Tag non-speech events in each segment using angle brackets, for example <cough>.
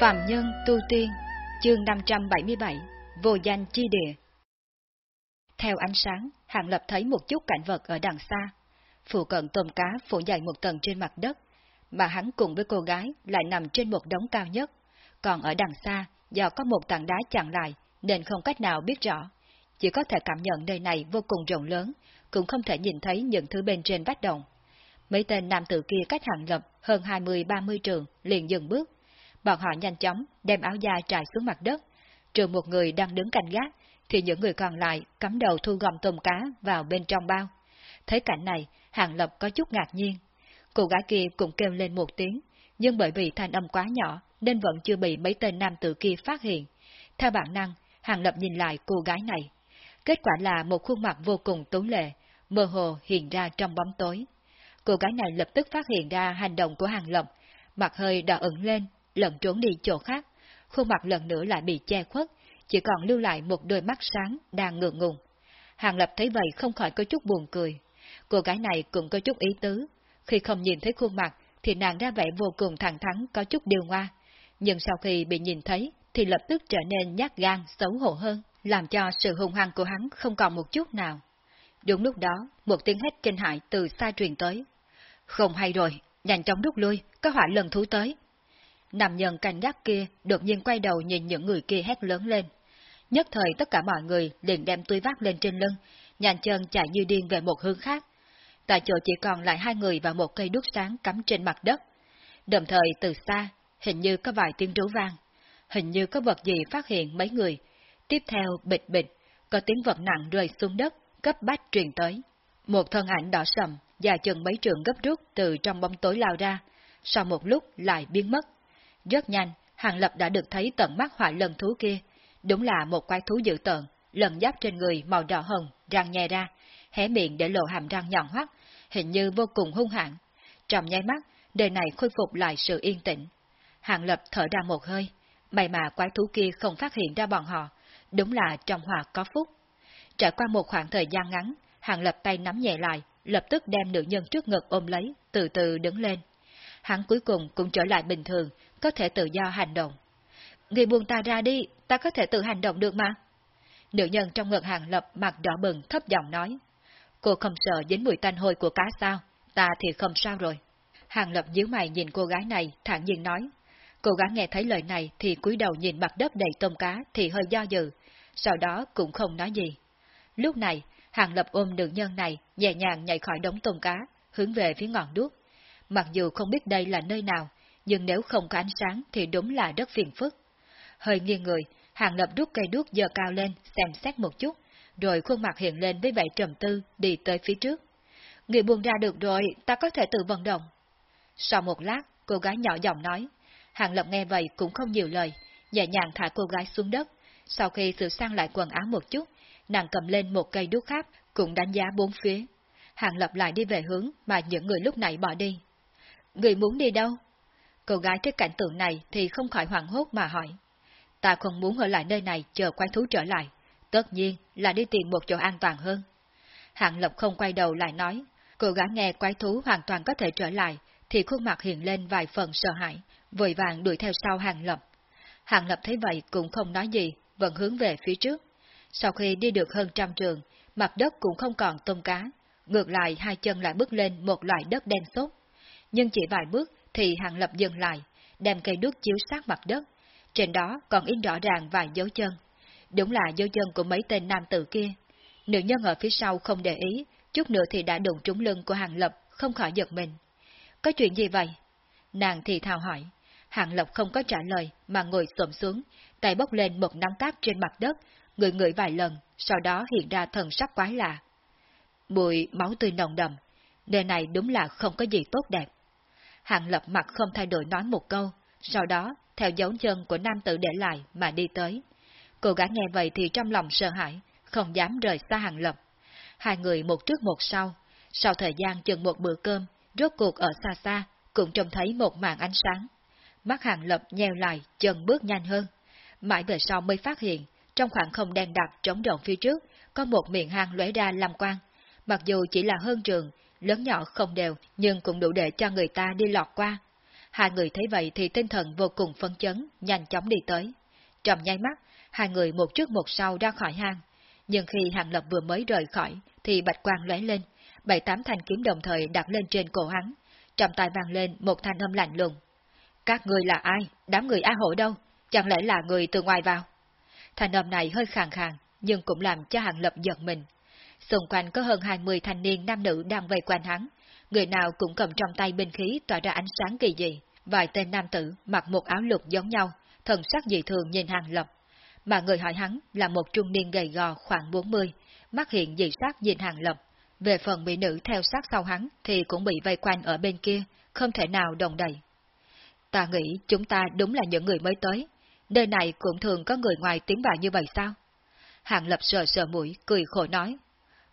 Phạm Nhân Tu Tiên, chương 577, Vô danh chi địa. Theo ánh sáng, Hàng Lập thấy một chút cảnh vật ở đằng xa. Phụ cận tôm cá phủ dày một tầng trên mặt đất, mà hắn cùng với cô gái lại nằm trên một đống cao nhất. Còn ở đằng xa, do có một tảng đá chặn lại, nên không cách nào biết rõ. Chỉ có thể cảm nhận nơi này vô cùng rộng lớn, cũng không thể nhìn thấy những thứ bên trên vách động. Mấy tên nam tử kia cách Hàng Lập hơn 20-30 trường, liền dừng bước, Bọn họ nhanh chóng đem áo da trải xuống mặt đất, trừ một người đang đứng canh gác, thì những người còn lại cắm đầu thu gom tôm cá vào bên trong bao. Thấy cảnh này, Hàng Lập có chút ngạc nhiên. Cô gái kia cũng kêu lên một tiếng, nhưng bởi vì thanh âm quá nhỏ nên vẫn chưa bị mấy tên nam tử kia phát hiện. Theo bản năng, Hàng Lập nhìn lại cô gái này. Kết quả là một khuôn mặt vô cùng tú lệ, mơ hồ hiện ra trong bóng tối. Cô gái này lập tức phát hiện ra hành động của Hàng Lập, mặt hơi đỏ ửng lên, lẫn trốn đi chỗ khác, khuôn mặt lần nữa lại bị che khuất, chỉ còn lưu lại một đôi mắt sáng đang ngượng ngùng. Hàng Lập thấy vậy không khỏi có chút buồn cười. Cô gái này cũng có chút ý tứ, khi không nhìn thấy khuôn mặt thì nàng ra vẻ vô cùng thẳng thắn có chút điều ngoa, nhưng sau khi bị nhìn thấy thì lập tức trở nên nhát gan, xấu hổ hơn, làm cho sự hung hăng của hắn không còn một chút nào. Đúng lúc đó, một tiếng hét kinh hại từ xa truyền tới. Không hay rồi, nhanh chóng rút lui, có hỏa lần thú tới. Nam nhân canh gác kia đột nhiên quay đầu nhìn những người kia hét lớn lên. Nhất thời tất cả mọi người liền đem túi vác lên trên lưng, nhàn chân chạy như điên về một hướng khác. Tại chỗ chỉ còn lại hai người và một cây đuốc sáng cắm trên mặt đất. Đồng thời từ xa, hình như có vài tiếng rú vang. Hình như có vật gì phát hiện mấy người. Tiếp theo bịch bịch, có tiếng vật nặng rơi xuống đất, cấp bách truyền tới. Một thân ảnh đỏ sầm, dài chừng mấy trường gấp rút từ trong bóng tối lao ra, sau một lúc lại biến mất. Rất nhanh, Hàng Lập đã được thấy tận mắt hỏa lần thú kia. Đúng là một quái thú dữ tợn, lần giáp trên người màu đỏ hồng, răng nhè ra, hé miệng để lộ hàm răng nhọn hoắt, hình như vô cùng hung hãn. Trong nháy mắt, đời này khôi phục lại sự yên tĩnh. Hàng Lập thở ra một hơi, may mà quái thú kia không phát hiện ra bọn họ, đúng là trong hòa có phúc. Trải qua một khoảng thời gian ngắn, Hàng Lập tay nắm nhẹ lại, lập tức đem nữ nhân trước ngực ôm lấy, từ từ đứng lên. Hắn cuối cùng cũng trở lại bình thường, có thể tự do hành động. Người buông ta ra đi, ta có thể tự hành động được mà. Nữ nhân trong ngực hàng lập mặt đỏ bừng thấp giọng nói. Cô không sợ dính mùi tanh hôi của cá sao, ta thì không sao rồi. Hàng lập nhíu mày nhìn cô gái này, thản nhiên nói. Cô gái nghe thấy lời này thì cúi đầu nhìn mặt đất đầy tôm cá thì hơi do dự, sau đó cũng không nói gì. Lúc này, Hàng Lập ôm nữ nhân này, nhẹ nhàng nhảy khỏi đống tôm cá, hướng về phía ngọn đuốc. Mặc dù không biết đây là nơi nào, nhưng nếu không có ánh sáng thì đúng là rất phiền phức. Hơi nghiêng người, Hàng Lập rút cây đuốc giờ cao lên, xem xét một chút, rồi khuôn mặt hiện lên với vẻ trầm tư, đi tới phía trước. Người buông ra được rồi, ta có thể tự vận động. Sau một lát, cô gái nhỏ giọng nói. Hàng Lập nghe vậy cũng không nhiều lời, nhẹ nhàng thả cô gái xuống đất. Sau khi sửa sang lại quần áo một chút, nàng cầm lên một cây đuốc khác, cũng đánh giá bốn phía. Hàng Lập lại đi về hướng mà những người lúc nãy bỏ đi. Người muốn đi đâu? Cô gái thấy cảnh tượng này thì không khỏi hoảng hốt mà hỏi. Ta không muốn ở lại nơi này chờ quái thú trở lại. Tất nhiên là đi tìm một chỗ an toàn hơn. Hạng Lộc không quay đầu lại nói. Cô gái nghe quái thú hoàn toàn có thể trở lại, thì khuôn mặt hiện lên vài phần sợ hãi, vội vàng đuổi theo sau hạng lộc. hạng Lập thấy vậy cũng không nói gì, vẫn hướng về phía trước. Sau khi đi được hơn trăm trường, mặt đất cũng không còn tôm cá, ngược lại hai chân lại bước lên một loại đất đen sốt. Nhưng chỉ vài bước thì Hàng Lập dừng lại, đem cây đuốc chiếu sát mặt đất. Trên đó còn in rõ ràng vài dấu chân. Đúng là dấu chân của mấy tên nam tử kia. Nữ nhân ở phía sau không để ý, chút nữa thì đã đụng trúng lưng của Hàng Lập, không khỏi giật mình. Có chuyện gì vậy? Nàng thì thào hỏi. Hàng Lập không có trả lời, mà ngồi xổm xuống, tay bốc lên một nắm cát trên mặt đất, ngửi ngửi vài lần, sau đó hiện ra thần sắc quái lạ. bụi máu tươi nồng đậm, nơi này đúng là không có gì tốt đẹp. Hàng lập mặt không thay đổi nói một câu, sau đó, theo dấu chân của nam tử để lại mà đi tới. Cô gái nghe vậy thì trong lòng sợ hãi, không dám rời xa hàng lập. Hai người một trước một sau, sau thời gian chừng một bữa cơm, rốt cuộc ở xa xa, cũng trông thấy một màn ánh sáng. Mắt hàng lập nheo lại, chân bước nhanh hơn. Mãi về sau mới phát hiện, trong khoảng không đen đặc trống rộng phía trước, có một miệng hang lóe ra làm quang. Mặc dù chỉ là hơn trường, lớn nhỏ không đều, nhưng cũng đủ để cho người ta đi lọt qua. Hai người thấy vậy thì tinh thần vô cùng phấn chấn, nhanh chóng đi tới. Trong nháy mắt, hai người một trước một sau ra khỏi hang. Nhưng khi Hàng Lập vừa mới rời khỏi, thì bạch quang lóe lên, bảy tám thanh kiếm đồng thời đặt lên trên cổ hắn. Trong tay vang lên một thanh âm lạnh lùng. Các người là ai? Đám người A Hổ đâu? Chẳng lẽ là người từ ngoài vào? Thanh âm này hơi khàn khàn, nhưng cũng làm cho Hàng Lập giật mình. Xung quanh có hơn 20 thanh niên nam nữ đang vây quanh hắn, người nào cũng cầm trong tay binh khí tỏa ra ánh sáng kỳ dị. Vài tên nam tử mặc một áo lục giống nhau, thần sắc dị thường nhìn Hàng Lập. Mà người hỏi hắn là một trung niên gầy gò khoảng 40, mắt hiện dị sắc nhìn Hàng Lập. Về phần mỹ nữ theo sát sau hắn thì cũng bị vây quanh ở bên kia, không thể nào đồng đầy. Ta nghĩ chúng ta đúng là những người mới tới, nơi này cũng thường có người ngoài tiến vào như vậy sao? Hàng Lập sờ sờ mũi, cười khổ nói.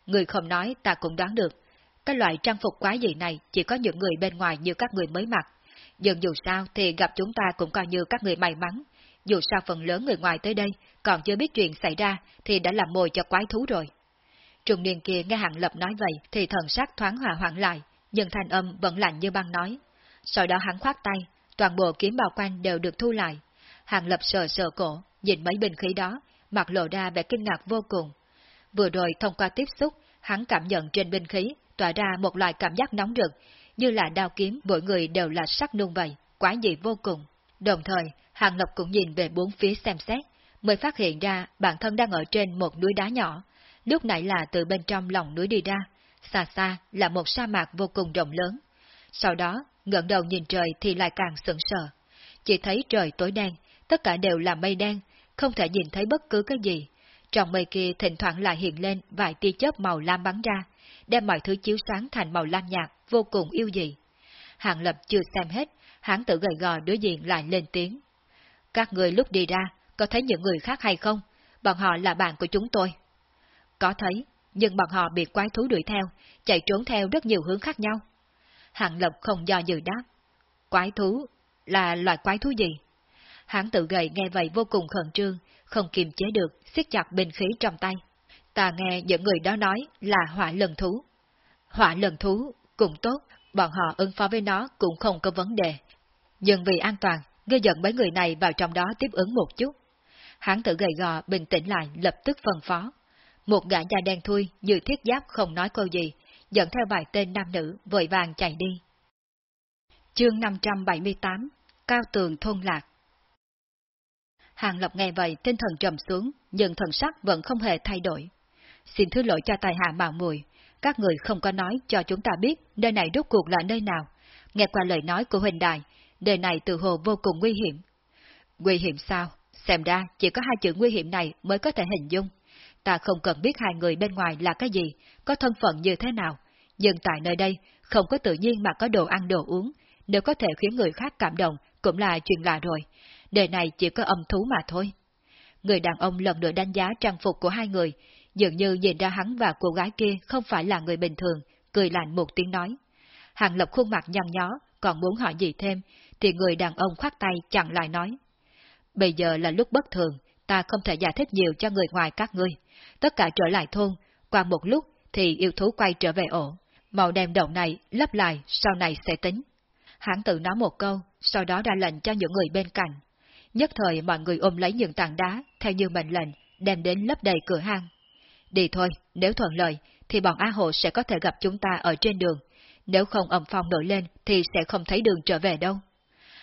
Người không nói ta cũng đoán được, cái loại trang phục quá dị này chỉ có những người bên ngoài như các người mới mặc. Nhưng dù sao thì gặp chúng ta cũng coi như các người may mắn. Dù sao phần lớn người ngoài tới đây còn chưa biết chuyện xảy ra thì đã làm mồi cho quái thú rồi. Trung niên kia nghe hạng Lập nói vậy thì thần sắc thoáng hòa hoãn lại, nhưng thanh âm vẫn lạnh như băng nói. Sau đó hắn khoát tay, toàn bộ kiếm bào quanh đều được thu lại. hạng Lập sờ sờ cổ, nhìn mấy bình khí đó, mặt lộ ra vẻ kinh ngạc vô cùng. Vừa rồi thông qua tiếp xúc, hắn cảm nhận trên binh khí tỏa ra một loại cảm giác nóng rực, như là đao kiếm mỗi người đều là sắc nung vậy, quá dị vô cùng. Đồng thời, Hàng Lập cũng nhìn về bốn phía xem xét, mới phát hiện ra bản thân đang ở trên một núi đá nhỏ, lúc nãy là từ bên trong lòng núi đi ra, xa xa là một sa mạc vô cùng rộng lớn. Sau đó, ngẩng đầu nhìn trời thì lại càng sững sờ. Chỉ thấy trời tối đen, tất cả đều là mây đen, không thể nhìn thấy bất cứ cái gì. Trong mây kia thỉnh thoảng lại hiện lên vài tia chớp màu lam bắn ra, đem mọi thứ chiếu sáng thành màu lam nhạt, vô cùng yêu dị. Hạng Lập chưa xem hết, hắn tự gầy gò đối diện lại lên tiếng. Các người lúc đi ra, có thấy những người khác hay không? Bọn họ là bạn của chúng tôi. Có thấy, nhưng bọn họ bị quái thú đuổi theo, chạy trốn theo rất nhiều hướng khác nhau. Hạng Lập không do dự đáp. Quái thú? Là loại quái thú gì? Hắn tự gầy nghe vậy vô cùng khẩn trương, không kiềm chế được, siết chặt bình khí trong tay. Ta nghe những người đó nói là hỏa lần thú. Hỏa lần thú, cũng tốt, bọn họ ứng phó với nó cũng không có vấn đề. Nhưng vì an toàn, ngươi dẫn mấy người này vào trong đó tiếp ứng một chút. Hắn tự gầy gò, bình tĩnh lại, lập tức phân phó. Một gã da đen thui, như thiết giáp không nói câu gì, dẫn theo vài tên nam nữ, vội vàng chạy đi. Chương 578 Cao tường thôn lạc Hàng Lập nghe vậy tinh thần trầm xuống, nhưng thần sắc vẫn không hề thay đổi. Xin thứ lỗi cho tài hạ mạo muội các người không có nói cho chúng ta biết nơi này rốt cuộc là nơi nào. Nghe qua lời nói của Huỳnh Đại, nơi này từ hồ vô cùng nguy hiểm. Nguy hiểm sao? Xem ra chỉ có hai chữ nguy hiểm này mới có thể hình dung. Ta không cần biết hai người bên ngoài là cái gì, có thân phận như thế nào. Nhưng tại nơi đây, không có tự nhiên mà có đồ ăn đồ uống, nếu có thể khiến người khác cảm động cũng là chuyện lạ rồi. Đời này chỉ có âm thú mà thôi. Người đàn ông lần nữa đánh giá trang phục của hai người, dường như nhìn ra hắn và cô gái kia không phải là người bình thường, cười lạnh một tiếng nói. Hàng Lập khuôn mặt nhăn nhó, còn muốn hỏi gì thêm, thì người đàn ông khoát tay chặn lại nói. Bây giờ là lúc bất thường, ta không thể giải thích nhiều cho người ngoài các ngươi. Tất cả trở lại thôn, qua một lúc thì yêu thú quay trở về ổ. Màu đèn động này lấp lại, sau này sẽ tính. Hắn tự nói một câu, sau đó ra lệnh cho những người bên cạnh. Nhất thời mọi người ôm lấy những tảng đá, theo như mệnh lệnh, đem đến lấp đầy cửa hang. Đi thôi, nếu thuận lợi, thì bọn a Hộ sẽ có thể gặp chúng ta ở trên đường. Nếu không ẩm phong nổi lên, thì sẽ không thấy đường trở về đâu.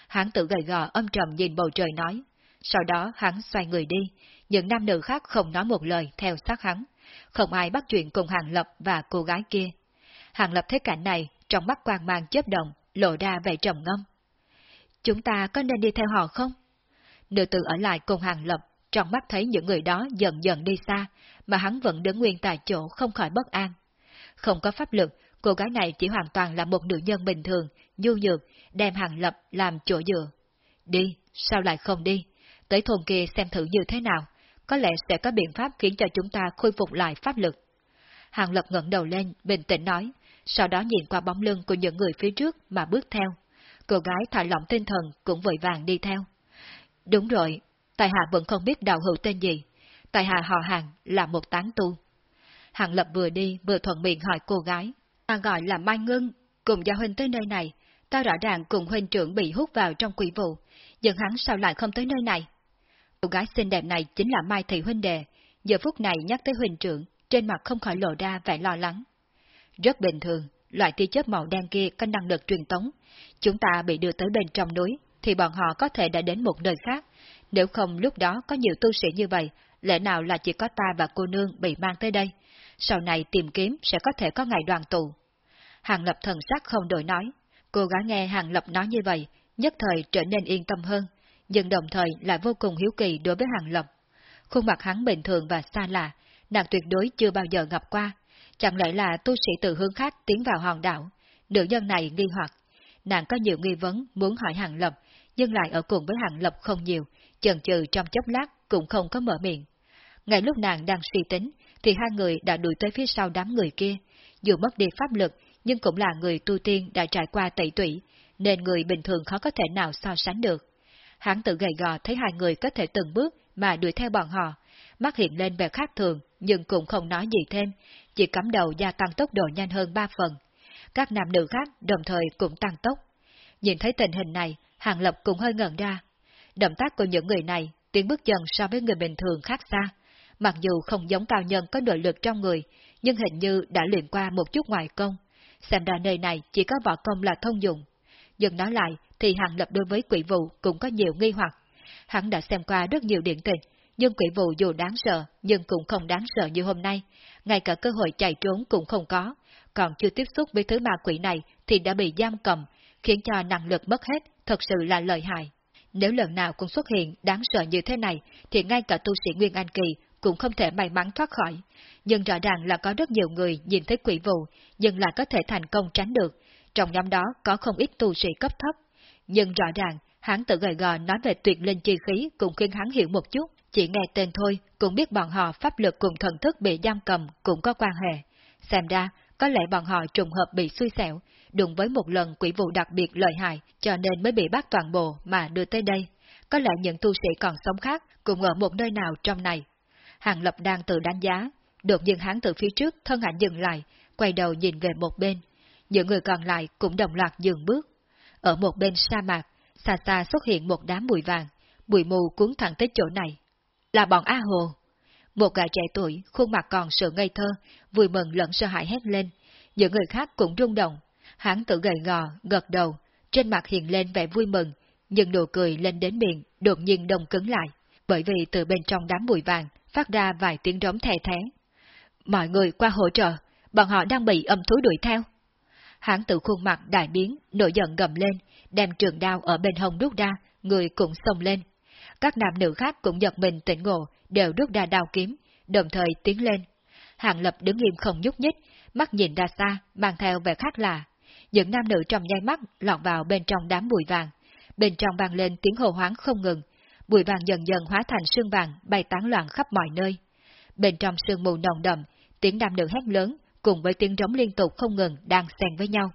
Hắn tự gầy gò âm trầm nhìn bầu trời nói. Sau đó hắn xoay người đi, những nam nữ khác không nói một lời theo sát hắn. Không ai bắt chuyện cùng Hàng Lập và cô gái kia. Hàng Lập thấy cảnh này, trong mắt quang mang chớp động, lộ ra vẻ trầm ngâm. Chúng ta có nên đi theo họ không? Nữ tử ở lại cùng Hàng Lập, trong mắt thấy những người đó dần dần đi xa, mà hắn vẫn đứng nguyên tại chỗ không khỏi bất an. Không có pháp lực, cô gái này chỉ hoàn toàn là một nữ nhân bình thường, nhu nhược, đem Hàng Lập làm chỗ dựa. Đi, sao lại không đi? Tới thôn kia xem thử như thế nào, có lẽ sẽ có biện pháp khiến cho chúng ta khôi phục lại pháp lực. Hàng Lập ngẩng đầu lên, bình tĩnh nói, sau đó nhìn qua bóng lưng của những người phía trước mà bước theo. Cô gái thả lỏng tinh thần cũng vội vàng đi theo. Đúng rồi, Tài hạ vẫn không biết đạo hữu tên gì. Tài hạ họ hàng là một tán tu. Hàng Lập vừa đi vừa thuận miệng hỏi cô gái. Ta gọi là Mai Ngân, cùng gia huynh tới nơi này. ta rõ ràng cùng huynh trưởng bị hút vào trong quỷ vụ, nhưng hắn sao lại không tới nơi này? Cô gái xinh đẹp này chính là Mai Thị Huynh Đề, giờ phút này nhắc tới huynh trưởng, trên mặt không khỏi lộ ra vẻ lo lắng. Rất bình thường, loại tia chớp màu đen kia có năng lực truyền tống. Chúng ta bị đưa tới bên trong núi, thì bọn họ có thể đã đến một nơi khác. Nếu không lúc đó có nhiều tu sĩ như vậy, lẽ nào là chỉ có ta và cô nương bị mang tới đây? Sau này tìm kiếm sẽ có thể có ngày đoàn tụ. Hàng Lập thần sắc không đổi nói. Cô gái nghe Hàng Lập nói như vậy, nhất thời trở nên yên tâm hơn, nhưng đồng thời lại vô cùng hiếu kỳ đối với Hàng Lập. Khuôn mặt hắn bình thường và xa lạ, nàng tuyệt đối chưa bao giờ gặp qua. Chẳng lẽ là tu sĩ từ hướng khác tiến vào hòn đảo? Nữ nhân này nghi hoặc. Nàng có nhiều nghi vấn muốn hỏi Hàng Lập, nhưng lại ở cùng với Hàng Lập không nhiều, chần chừ trong chốc lát cũng không có mở miệng. Ngay lúc nàng đang suy tính, thì hai người đã đuổi tới phía sau đám người kia. Dù mất đi pháp lực, nhưng cũng là người tu tiên đã trải qua tẩy tủy, nên người bình thường khó có thể nào so sánh được. Hắn tự gầy gò thấy hai người có thể từng bước mà đuổi theo bọn họ, mắt hiện lên vẻ khác thường, nhưng cũng không nói gì thêm, chỉ cắm đầu gia tăng tốc độ nhanh hơn ba phần. Các nam nữ khác đồng thời cũng tăng tốc. Nhìn thấy tình hình này, Hàng Lập cũng hơi ngẩn ra. Động tác của những người này tiến bước dần so với người bình thường khác xa. Mặc dù không giống cao nhân có nội lực trong người, nhưng hình như đã luyện qua một chút ngoài công. Xem ra nơi này chỉ có võ công là thông dụng. Dừng nói lại thì Hàng Lập đối với quỷ vụ cũng có nhiều nghi hoặc. Hắn đã xem qua rất nhiều điện tịch, nhưng quỷ vụ dù đáng sợ, nhưng cũng không đáng sợ như hôm nay. Ngay cả cơ hội chạy trốn cũng không có. Còn chưa tiếp xúc với thứ ma quỷ này thì đã bị giam cầm, khiến cho năng lực mất hết, thật sự là lợi hại. Nếu lần nào cũng xuất hiện đáng sợ như thế này, thì ngay cả tu sĩ Nguyên Anh Kỳ cũng không thể may mắn thoát khỏi. Nhưng rõ ràng là có rất nhiều người nhìn thấy quỷ vụ, nhưng là có thể thành công tránh được. Trong nhóm đó có không ít tu sĩ cấp thấp. Nhưng rõ ràng, hắn tự gầy gò nói về tuyệt linh chi khí cũng khiến hắn hiểu một chút. Chỉ nghe tên thôi, cũng biết bọn họ pháp lực cùng thần thức bị giam cầm cũng có quan hệ. Xem ra, có lẽ bọn họ trùng hợp bị xui xẻo, đụng với một lần quỷ vụ đặc biệt lợi hại, cho nên mới bị bắt toàn bộ mà đưa tới đây. Có lẽ những tu sĩ còn sống khác cũng ở một nơi nào trong này. Hàng Lập đang tự đánh giá, đột nhiên hắn từ phía trước thân ảnh dừng lại, quay đầu nhìn về một bên. Những người còn lại cũng đồng loạt dừng bước. Ở một bên sa mạc, xa xa xuất hiện một đám bụi vàng, bụi mù cuốn thẳng tới chỗ này. Là bọn A Hồ. Một gã trẻ tuổi, khuôn mặt còn sự ngây thơ, vui mừng lẫn sợ hãi hét lên. Những người khác cũng rung động. Hắn tự gầy gò, gật đầu, trên mặt hiện lên vẻ vui mừng, nhưng nụ cười lên đến miệng, đột nhiên đông cứng lại, bởi vì từ bên trong đám bụi vàng phát ra vài tiếng rống thè thé. Mọi người qua hỗ trợ, bọn họ đang bị âm thú đuổi theo. Hắn tự khuôn mặt đại biến, nổi giận gầm lên, đem trường đao ở bên hông rút ra, người cũng xông lên. Các nam nữ khác cũng giật mình tỉnh ngộ, đều rút ra đao kiếm, đồng thời tiến lên. Hàng lập đứng nghiêm không nhúc nhích, mắt nhìn ra xa, mang theo vẻ khác lạ. Những nam nữ trong nháy mắt lọt vào bên trong đám bụi vàng. Bên trong vang lên tiếng hồ hoáng không ngừng. Bụi vàng dần dần hóa thành sương vàng bay tán loạn khắp mọi nơi. Bên trong sương mù nồng đậm, tiếng nam nữ hét lớn cùng với tiếng rống liên tục không ngừng đang xen với nhau.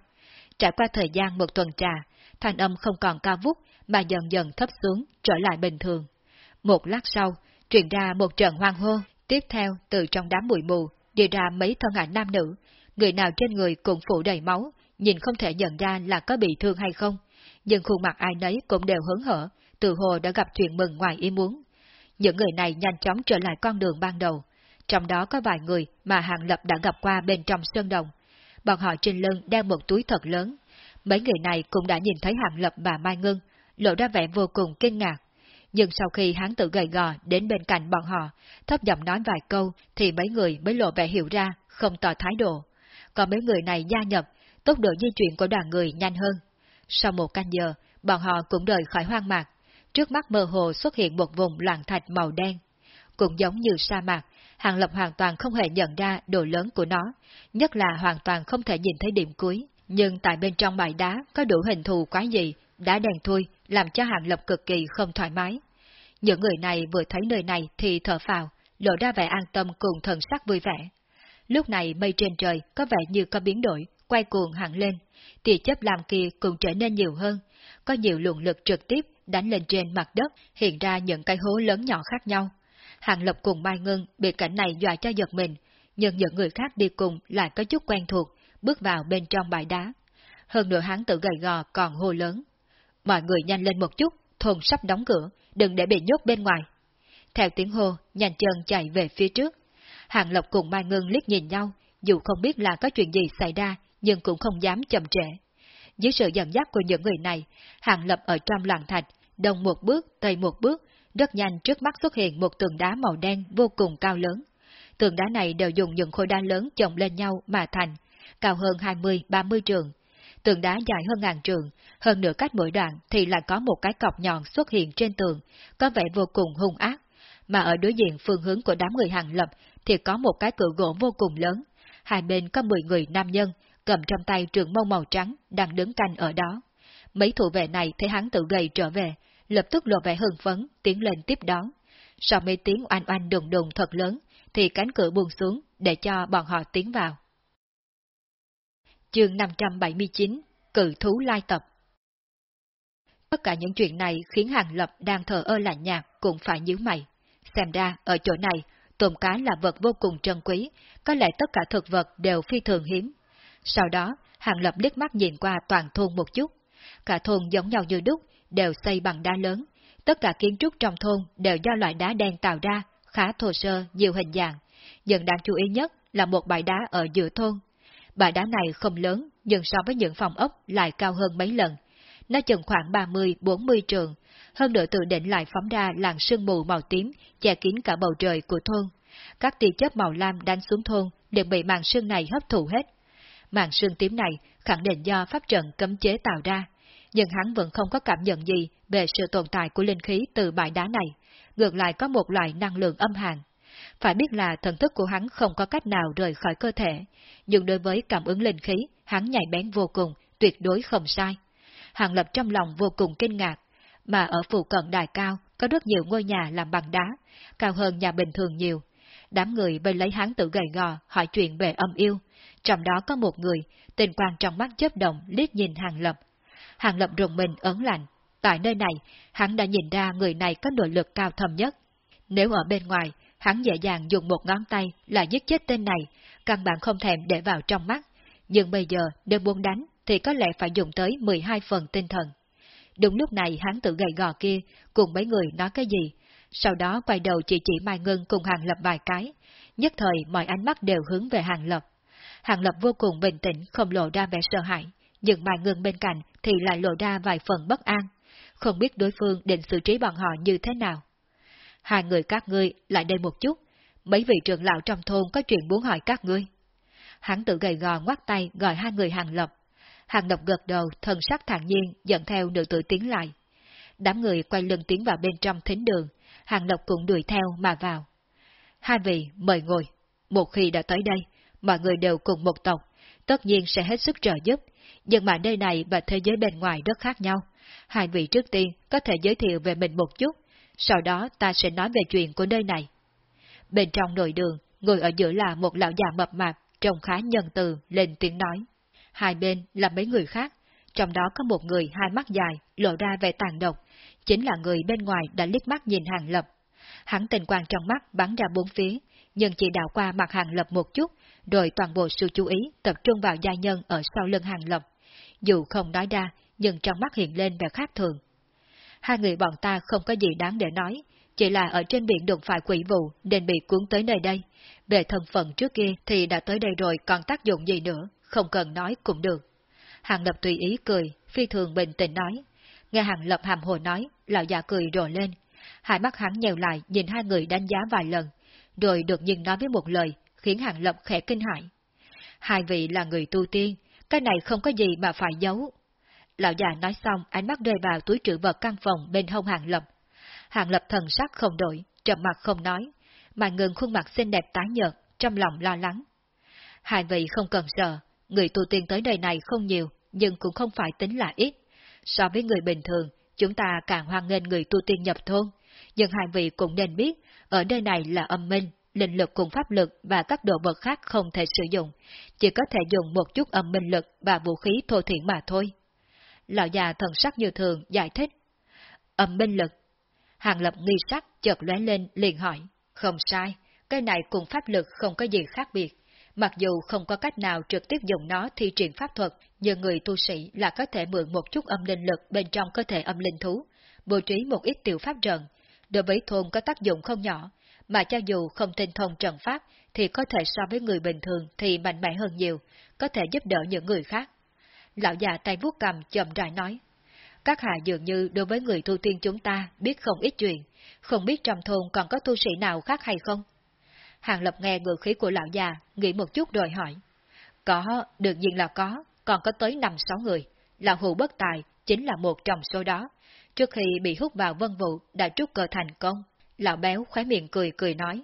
Trải qua thời gian một tuần trà, thanh âm không còn cao vút mà dần dần thấp xuống, trở lại bình thường. Một lát sau, truyền ra một trận hoang hô, tiếp theo từ trong đám bụi mù, đi ra mấy thân ảnh nam nữ, người nào trên người cũng phủ đầy máu, nhìn không thể nhận ra là có bị thương hay không, nhưng khuôn mặt ai nấy cũng đều hớn hở, từ hồ đã gặp chuyện mừng ngoài ý muốn. Những người này nhanh chóng trở lại con đường ban đầu, trong đó có vài người mà Hàng Lập đã gặp qua bên trong sơn đồng. Bọn họ trên lưng đeo một túi thật lớn. Mấy người này cũng đã nhìn thấy Hàng Lập và Mai Ngân, lộ ra vẻ vô cùng kinh ngạc. Nhưng sau khi hắn tự gầy gò đến bên cạnh bọn họ, thấp giọng nói vài câu, thì mấy người mới lộ vẻ hiểu ra, không tỏ thái độ. Còn mấy người này gia nhập, tốc độ di chuyển của đoàn người nhanh hơn. Sau một canh giờ, bọn họ cũng rời khỏi hoang mạc. Trước mắt mơ hồ xuất hiện một vùng loạn thạch màu đen. Cũng giống như sa mạc, Hàng Lập hoàn toàn không hề nhận ra độ lớn của nó, nhất là hoàn toàn không thể nhìn thấy điểm cuối. Nhưng tại bên trong bãi đá có đủ hình thù quái gì, đá đèn thui, làm cho Hàng Lập cực kỳ không thoải mái. Những người này vừa thấy nơi này thì thở phào, lộ ra vẻ an tâm cùng thần sắc vui vẻ. Lúc này mây trên trời có vẻ như có biến đổi, quay cuồng hẳn lên, thì chấp làm kia cũng trở nên nhiều hơn, có nhiều luồng lực trực tiếp đánh lên trên mặt đất, hiện ra những cái hố lớn nhỏ khác nhau. Hàng Lập cùng Mai Ngân bị cảnh này dọa cho giật mình, nhưng những người khác đi cùng lại có chút quen thuộc, bước vào bên trong bãi đá. hơn nữa hắn tự gầy gò còn hô lớn. Mọi người nhanh lên một chút, thôn sắp đóng cửa, đừng để bị nhốt bên ngoài. Theo tiếng hô, nhanh chân chạy về phía trước. Hàng Lộc cùng Mai Ngân liếc nhìn nhau, dù không biết là có chuyện gì xảy ra, nhưng cũng không dám chậm trễ. Dưới sự dẫn dắt của những người này, Hàng Lập ở trong làng thạch, đông một bước, tây một bước, rất nhanh trước mắt xuất hiện một tường đá màu đen vô cùng cao lớn. Tường đá này đều dùng những khối đá lớn chồng lên nhau mà thành, cao hơn 20-30 trường. Tường đá dài hơn ngàn trường, hơn nửa cách mỗi đoạn thì lại có một cái cọc nhọn xuất hiện trên tường, có vẻ vô cùng hung ác. Mà ở đối diện phương hướng của đám người hàng lập thì có một cái cửa gỗ vô cùng lớn. Hai bên có 10 người nam nhân, cầm trong tay trường mâu màu trắng, đang đứng canh ở đó. Mấy thủ vệ này thấy hắn tự gầy trở về, lập tức lộ vẻ hưng phấn, tiến lên tiếp đón. Sau mấy tiếng oanh oanh đùng đùng thật lớn, thì cánh cửa buông xuống để cho bọn họ tiến vào. Chương 579 Cự thú lai tập Tất cả những chuyện này khiến Hàng Lập đang thờ ơ lạnh nhạt cũng phải nhíu mày. Xem ra, ở chỗ này, tôm cá là vật vô cùng trân quý, có lẽ tất cả thực vật đều phi thường hiếm. Sau đó, Hàng Lập liếc mắt nhìn qua toàn thôn một chút. Cả thôn giống nhau như đúc, đều xây bằng đá lớn. Tất cả kiến trúc trong thôn đều do loại đá đen tạo ra, khá thô sơ, nhiều hình dạng. Nhưng đáng chú ý nhất là một bãi đá ở giữa thôn. Bãi đá này không lớn, nhưng so với những phòng ốc lại cao hơn mấy lần. Nó chừng khoảng 30-40 trường, hơn nữa từ đỉnh lại phóng ra làn sương mù màu tím, che kín cả bầu trời của thôn. Các tia chớp màu lam đánh xuống thôn đều bị màn sương này hấp thụ hết. Màn sương tím này khẳng định do pháp trận cấm chế tạo ra, nhưng hắn vẫn không có cảm nhận gì về sự tồn tại của linh khí từ bãi đá này, ngược lại có một loại năng lượng âm hàn. Phải biết là thần thức của hắn không có cách nào rời khỏi cơ thể, nhưng đối với cảm ứng linh khí, hắn nhạy bén vô cùng, tuyệt đối không sai. Hàng Lập trong lòng vô cùng kinh ngạc, mà ở phụ cận đài cao có rất nhiều ngôi nhà làm bằng đá, cao hơn nhà bình thường nhiều. Đám người bên lấy hắn tự gầy gò hỏi chuyện về âm yêu, trong đó có một người, tình quang trong mắt chớp động liếc nhìn Hàng Lập. Hàng Lập rùng mình ấn lạnh, tại nơi này hắn đã nhìn ra người này có nội lực cao thầm nhất. Nếu ở bên ngoài, hắn dễ dàng dùng một ngón tay là giết chết tên này, căn bản không thèm để vào trong mắt. Nhưng bây giờ, nếu muốn đánh, thì có lẽ phải dùng tới 12 phần tinh thần. Đúng lúc này hắn tự gầy gò kia, cùng mấy người nói cái gì, sau đó quay đầu chỉ chỉ Mai Ngân cùng Hàng Lập vài cái, nhất thời mọi ánh mắt đều hướng về Hàng Lập. Hàng Lập vô cùng bình tĩnh, không lộ ra vẻ sợ hãi, nhưng mà ngưng bên cạnh thì lại lộ ra vài phần bất an, không biết đối phương định xử trí bọn họ như thế nào. Hai người các ngươi lại đây một chút, mấy vị trưởng lão trong thôn có chuyện muốn hỏi các ngươi. Hắn tự gầy gò ngoắt tay gọi hai người Hàng Lập. Hàng Lập gật đầu, thần sắc thản nhiên, dẫn theo nữ tử tiến lại. Đám người quay lưng tiến vào bên trong thính đường, Hàng Lập cũng đuổi theo mà vào. Hai vị mời ngồi, một khi đã tới đây, mọi người đều cùng một tộc, tất nhiên sẽ hết sức trợ giúp, nhưng mà nơi này và thế giới bên ngoài rất khác nhau. Hai vị trước tiên có thể giới thiệu về mình một chút, sau đó ta sẽ nói về chuyện của nơi này. Bên trong nội đường, ngồi ở giữa là một lão già mập mạp, trông khá nhân từ, lên tiếng nói. Hai bên là mấy người khác, trong đó có một người hai mắt dài, lộ ra vẻ tàn độc, chính là người bên ngoài đã liếc mắt nhìn hàng lập. Hắn tình quang trong mắt bắn ra bốn phía, nhưng chỉ đảo qua mặt hàng lập một chút, rồi toàn bộ sự chú ý tập trung vào gia nhân ở sau lưng hàng lập. Dù không nói ra, nhưng trong mắt hiện lên vẻ khác thường. Hai người bọn ta không có gì đáng để nói, chỉ là ở trên biển đụng phải quỷ vụ nên bị cuốn tới nơi đây. Về thân phận trước kia thì đã tới đây rồi còn tác dụng gì nữa, không cần nói cũng được. Hàng Lập tùy ý cười, phi thường bình tĩnh nói. Nghe Hàng Lập hàm hồ nói, lão già cười rồ lên. Hai mắt hắn nhèo lại nhìn hai người đánh giá vài lần, rồi đột nhiên nói với một lời, khiến Hàng Lập khẽ kinh hãi. Hai vị là người tu tiên, cái này không có gì mà phải giấu. Lão già nói xong, ánh mắt rơi vào túi trữ vật căn phòng bên hông Hàng Lập. Hàng Lập thần sắc không đổi, trầm mặt không nói, mà ngừng khuôn mặt xinh đẹp tái nhợt, trong lòng lo lắng. Hai vị không cần sợ, người tu tiên tới đời này không nhiều, nhưng cũng không phải tính là ít. So với người bình thường, chúng ta càng hoan nghênh người tu tiên nhập thôn, nhưng hai vị cũng nên biết, ở nơi này là âm minh, linh lực cùng pháp lực và các đồ vật khác không thể sử dụng, chỉ có thể dùng một chút âm minh lực và vũ khí thô thiển mà thôi. Lão già thần sắc như thường giải thích. Âm minh lực. Hàng lập nghi sắc chợt lóe lên liền hỏi. Không sai, cái này cùng pháp lực không có gì khác biệt. Mặc dù không có cách nào trực tiếp dùng nó thi triển pháp thuật, nhưng người tu sĩ là có thể mượn một chút âm linh lực bên trong cơ thể âm linh thú, bố trí một ít tiểu pháp trận. Đối với thôn có tác dụng không nhỏ, mà cho dù không tinh thông trận pháp thì có thể so với người bình thường thì mạnh mẽ hơn nhiều, có thể giúp đỡ những người khác. Lão già tay vuốt cầm chậm rãi nói, các hạ dường như đối với người tu tiên chúng ta biết không ít chuyện, không biết trong thôn còn có tu sĩ nào khác hay không? Hàng Lập nghe ngữ khí của lão già, nghĩ một chút rồi hỏi. Có, đương nhiên là có, còn có tới năm sáu người. Lão hù bất tài chính là một trong số đó. Trước khi bị hút vào vân vụ đã trút cờ thành công, lão béo khóe miệng cười cười nói.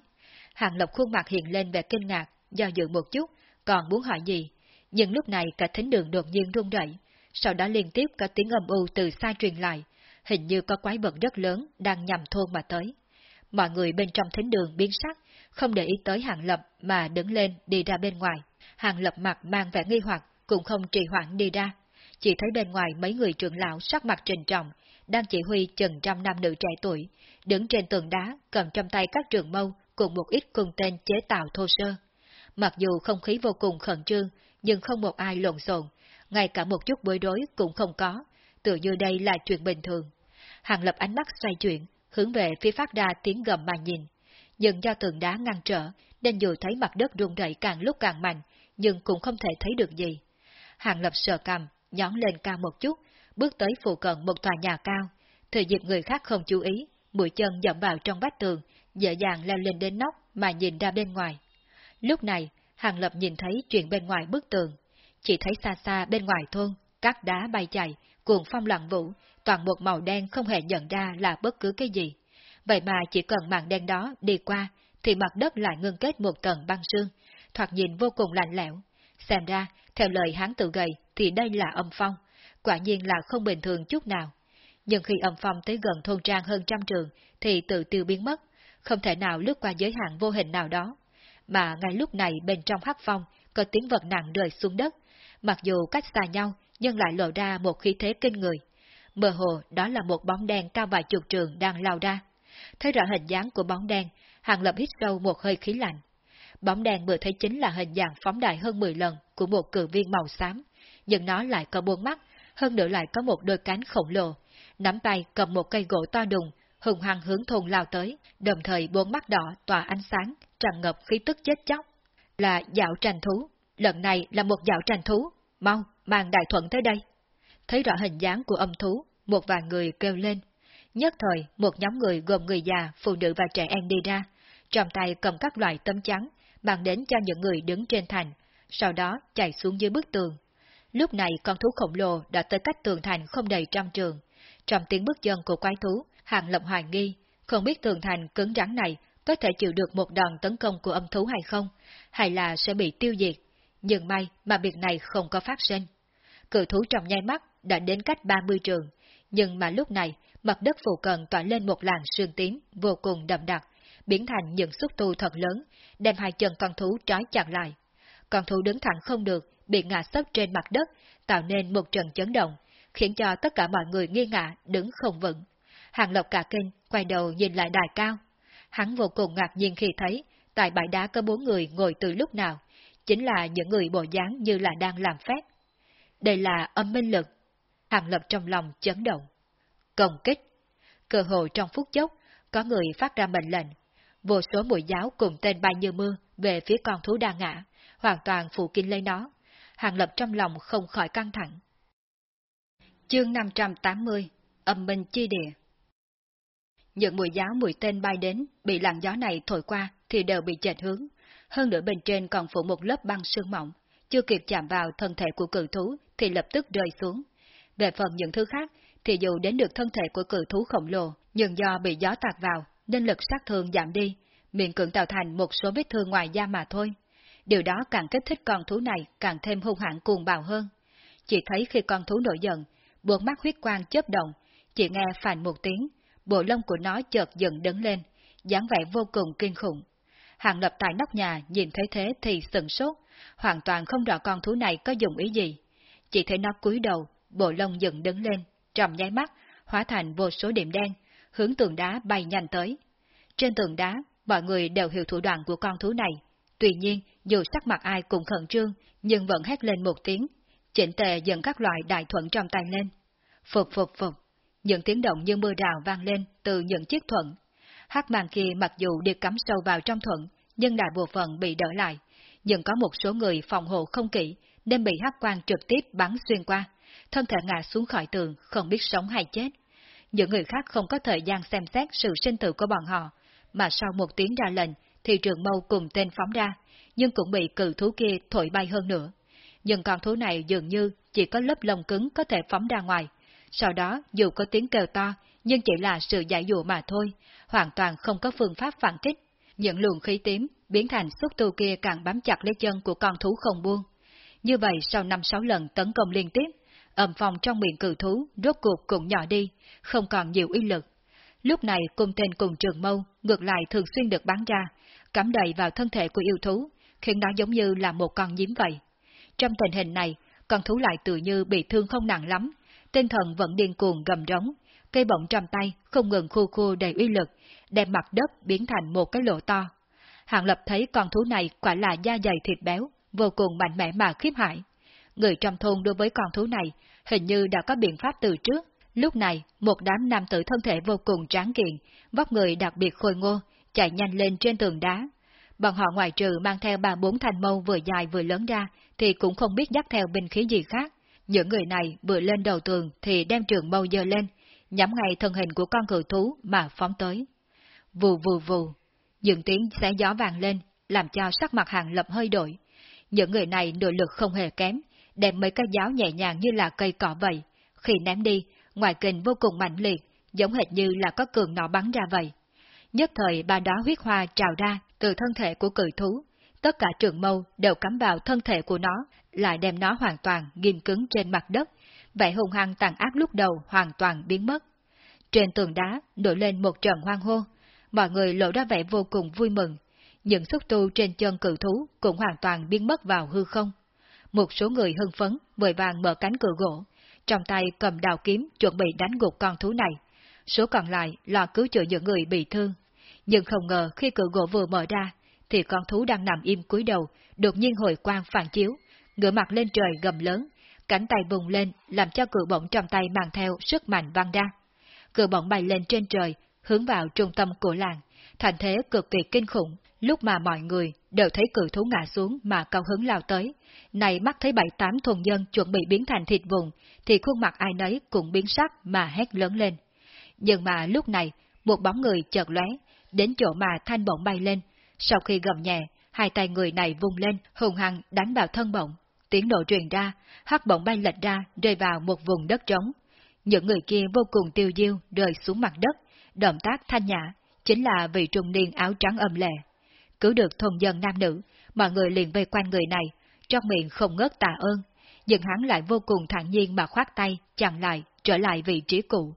Hàng lộc khuôn mặt hiện lên vẻ kinh ngạc, do dự một chút, còn muốn hỏi gì. Nhưng lúc này cả thính đường đột nhiên rung rẩy, sau đó liên tiếp có tiếng âm u từ xa truyền lại, hình như có quái vật rất lớn đang nhằm thôn mà tới. Mọi người bên trong thính đường biến sắc, không để ý tới Hàng Lập mà đứng lên đi ra bên ngoài. Hàng Lập mặt mang vẻ nghi hoặc, cũng không trì hoãn đi ra. Chỉ thấy bên ngoài mấy người trưởng lão sắc mặt trình trọng, đang chỉ huy chừng trăm nam nữ trẻ tuổi, đứng trên tường đá, cầm trong tay các trường mâu cùng một ít cung tên chế tạo thô sơ. Mặc dù không khí vô cùng khẩn trương, nhưng không một ai lộn xộn, ngay cả một chút bối rối cũng không có, tự như đây là chuyện bình thường. Hàng lập ánh mắt xoay chuyển, hướng về phía phát đa tiếng gầm mà nhìn. Nhưng do tường đá ngăn trở, nên dù thấy mặt đất rung rẩy càng lúc càng mạnh, nhưng cũng không thể thấy được gì. Hàng lập sờ cầm, nhón lên cao một chút, bước tới phụ cận một tòa nhà cao. Thời dịp người khác không chú ý, mũi chân dậm vào trong vách tường, dễ dàng leo lên đến nóc mà nhìn ra bên ngoài. Lúc này, Hàng Lập nhìn thấy chuyện bên ngoài bức tường. Chỉ thấy xa xa bên ngoài thôn, các đá bay chạy, cuồng phong loạn vũ, toàn một màu đen không hề nhận ra là bất cứ cái gì. Vậy mà chỉ cần màn đen đó đi qua, thì mặt đất lại ngưng kết một tầng băng sương, thoạt nhìn vô cùng lạnh lẽo. Xem ra, theo lời hắn tự gầy, thì đây là âm phong, quả nhiên là không bình thường chút nào. Nhưng khi âm phong tới gần thôn trang hơn trăm trường, thì tự tiêu biến mất, không thể nào lướt qua giới hạn vô hình nào đó. Mà ngay lúc này bên trong hắc phong, có tiếng vật nặng rơi xuống đất, mặc dù cách xa nhau, nhưng lại lộ ra một khí thế kinh người. Mơ hồ đó là một bóng đen cao vài chục trường đang lao ra. Thấy rõ hình dáng của bóng đen, Hàng Lập hít sâu một hơi khí lạnh. Bóng đen vừa thấy chính là hình dạng phóng đại hơn 10 lần của một cử viên màu xám, nhưng nó lại có bốn mắt, hơn nữa lại có một đôi cánh khổng lồ, nắm tay cầm một cây gỗ to đùng, hùng hăng hướng thôn lao tới, đồng thời bốn mắt đỏ tỏa ánh sáng, tràn ngập khí tức chết chóc. Là dạo tranh thú, lần này là một dạo tranh thú, mau, mang đại thuận tới đây. Thấy rõ hình dáng của âm thú, một vài người kêu lên. Nhất thời, một nhóm người gồm người già, phụ nữ và trẻ em đi ra, trong tay cầm các loại tấm trắng, mang đến cho những người đứng trên thành, sau đó chạy xuống dưới bức tường. Lúc này con thú khổng lồ đã tới cách tường thành không đầy trăm trường. Trong tiếng bước chân của quái thú, Hàng Lập hoài nghi, không biết tường thành cứng rắn này có thể chịu được một đòn tấn công của âm thú hay không, hay là sẽ bị tiêu diệt. Nhưng may mà việc này không có phát sinh. Cự thú trong nhai mắt đã đến cách 30 trường, nhưng mà lúc này mặt đất phụ cận tỏa lên một làn sương tím vô cùng đậm đặc, biến thành những xúc tu thật lớn, đem hai chân con thú trói chặt lại. Con thú đứng thẳng không được, bị ngã sấp trên mặt đất, tạo nên một trận chấn động, khiến cho tất cả mọi người nghi ngã đứng không vững. Hàng Lộc cả kinh, quay đầu nhìn lại đài cao. Hắn vô cùng ngạc nhiên khi thấy, tại bãi đá có bốn người ngồi từ lúc nào, chính là những người bộ dáng như là đang làm phép. Đây là âm minh lực. Hàng Lập trong lòng chấn động. Công kích. Cơ hội trong phút chốc, có người phát ra mệnh lệnh. Vô số mũi giáo cùng tên bay như mưa về phía con thú đa ngã, hoàn toàn phụ kinh lấy nó. Hàng Lập trong lòng không khỏi căng thẳng. Chương 580 Âm minh chi địa Những mũi giáo mũi tên bay đến, bị làn gió này thổi qua thì đều bị chệch hướng, hơn nữa bên trên còn phủ một lớp băng sương mỏng, chưa kịp chạm vào thân thể của cự thú thì lập tức rơi xuống. Về phần những thứ khác, thì dù đến được thân thể của cự thú khổng lồ, nhưng do bị gió tạt vào, nên lực sát thương giảm đi, miệng cưỡng tạo thành một số vết thương ngoài da mà thôi. Điều đó càng kích thích con thú này càng thêm hung hãn cuồng bạo hơn. Chỉ thấy khi con thú nổi giận, buộc mắt huyết quang chớp động, chỉ nghe phản một tiếng, bộ lông của nó chợt dần đứng lên, dáng vẻ vô cùng kinh khủng. Hàng lập tại nóc nhà nhìn thấy thế thì sừng sốt, hoàn toàn không rõ con thú này có dùng ý gì. Chỉ thấy nó cúi đầu, bộ lông dần đứng lên, trong nháy mắt, hóa thành vô số điểm đen, hướng tường đá bay nhanh tới. Trên tường đá, mọi người đều hiểu thủ đoạn của con thú này, Tuy nhiên, dù sắc mặt ai cũng khẩn trương, nhưng vẫn hét lên một tiếng, chỉnh tề dẫn các loại đại thuận trong tay lên. Phục phục phục, những tiếng động như mưa rào vang lên từ những chiếc thuận. Hắc màn kia mặc dù được cắm sâu vào trong thuận, nhưng đại bộ phận bị đỡ lại, nhưng có một số người phòng hộ không kỹ nên bị hắc quang trực tiếp bắn xuyên qua, thân thể ngã xuống khỏi tường, không biết sống hay chết. Những người khác không có thời gian xem xét sự sinh tử của bọn họ, mà sau một tiếng ra lệnh thì trường mâu cùng tên phóng ra, nhưng cũng bị cự thú kia thổi bay hơn nữa. Nhưng con thú này dường như chỉ có lớp lông cứng có thể phóng ra ngoài. Sau đó, dù có tiếng kêu to, nhưng chỉ là sự giải dụ mà thôi, hoàn toàn không có phương pháp phản kích. Những luồng khí tím biến thành xúc tu kia càng bám chặt lấy chân của con thú không buông. Như vậy sau năm sáu lần tấn công liên tiếp, ẩm phòng trong miệng cự thú rốt cuộc cũng nhỏ đi, không còn nhiều uy lực. Lúc này cung tên cùng trường mâu ngược lại thường xuyên được bắn ra, cắm đầy vào thân thể của yêu thú, khiến nó giống như là một con nhím vậy. Trong tình hình này, con thú lại tự như bị thương không nặng lắm, tinh thần vẫn điên cuồng gầm rống, cây bọng trong tay không ngừng khu khu đầy uy lực, đem mặt đất biến thành một cái lỗ to. hạng Lập thấy con thú này quả là da dày thịt béo, vô cùng mạnh mẽ mà khiếp hại. Người trong thôn đối với con thú này hình như đã có biện pháp từ trước. Lúc này, một đám nam tử thân thể vô cùng tráng kiện, vóc người đặc biệt khôi ngô, chạy nhanh lên trên tường đá. Bọn họ ngoài trừ mang theo ba bốn thanh mâu vừa dài vừa lớn ra, thì cũng không biết dắt theo binh khí gì khác. Những người này vừa lên đầu tường thì đem trường mâu dơ lên, nhắm ngay thân hình của con cự thú mà phóng tới. Vù vù vù, những tiếng xé gió vàng lên, làm cho sắc mặt hàng lập hơi đổi. Những người này nội lực không hề kém, đem mấy cái giáo nhẹ nhàng như là cây cỏ vậy. Khi ném đi, ngoài kình vô cùng mạnh liệt, giống hệt như là có cường nọ bắn ra vậy. Nhất thời ba đó huyết hoa trào ra từ thân thể của cự thú, tất cả trường mâu đều cắm vào thân thể của nó, lại đem nó hoàn toàn nghiêm cứng trên mặt đất, vẻ hung hăng tàn ác lúc đầu hoàn toàn biến mất. Trên tường đá nổi lên một trận hoang hô, mọi người lộ ra vẻ vô cùng vui mừng. Những xúc tu trên chân cự thú cũng hoàn toàn biến mất vào hư không. Một số người hưng phấn, vội vàng mở cánh cửa gỗ, trong tay cầm đào kiếm chuẩn bị đánh gục con thú này. Số còn lại lo cứu chữa những người bị thương. Nhưng không ngờ khi cửa gỗ vừa mở ra, thì con thú đang nằm im cúi đầu, đột nhiên hồi quang phản chiếu, ngửa mặt lên trời gầm lớn, cánh tay bùng lên làm cho cự bổng trong tay mang theo sức mạnh văng ra. Cự bổng bay lên trên trời, hướng vào trung tâm của làng, thành thế cực kỳ kinh khủng, lúc mà mọi người đều thấy cự thú ngã xuống mà cao hứng lao tới. Này mắt thấy bảy tám thuần dân chuẩn bị biến thành thịt vùng, thì khuôn mặt ai nấy cũng biến sắc mà hét lớn lên. Nhưng mà lúc này, một bóng người chợt lóe, đến chỗ mà thanh bổng bay lên. Sau khi gầm nhẹ, hai tay người này vung lên, hùng hăng đánh vào thân bổng. Tiếng nổ truyền ra, hắc bổng bay lệch ra, rơi vào một vùng đất trống. Những người kia vô cùng tiêu diêu rơi xuống mặt đất, động tác thanh nhã, chính là vị trung niên áo trắng âm lệ. Cứu được thôn dân nam nữ, mọi người liền vây quanh người này, trong miệng không ngớt tạ ơn, nhưng hắn lại vô cùng thản nhiên mà khoát tay, chặn lại, trở lại vị trí cũ.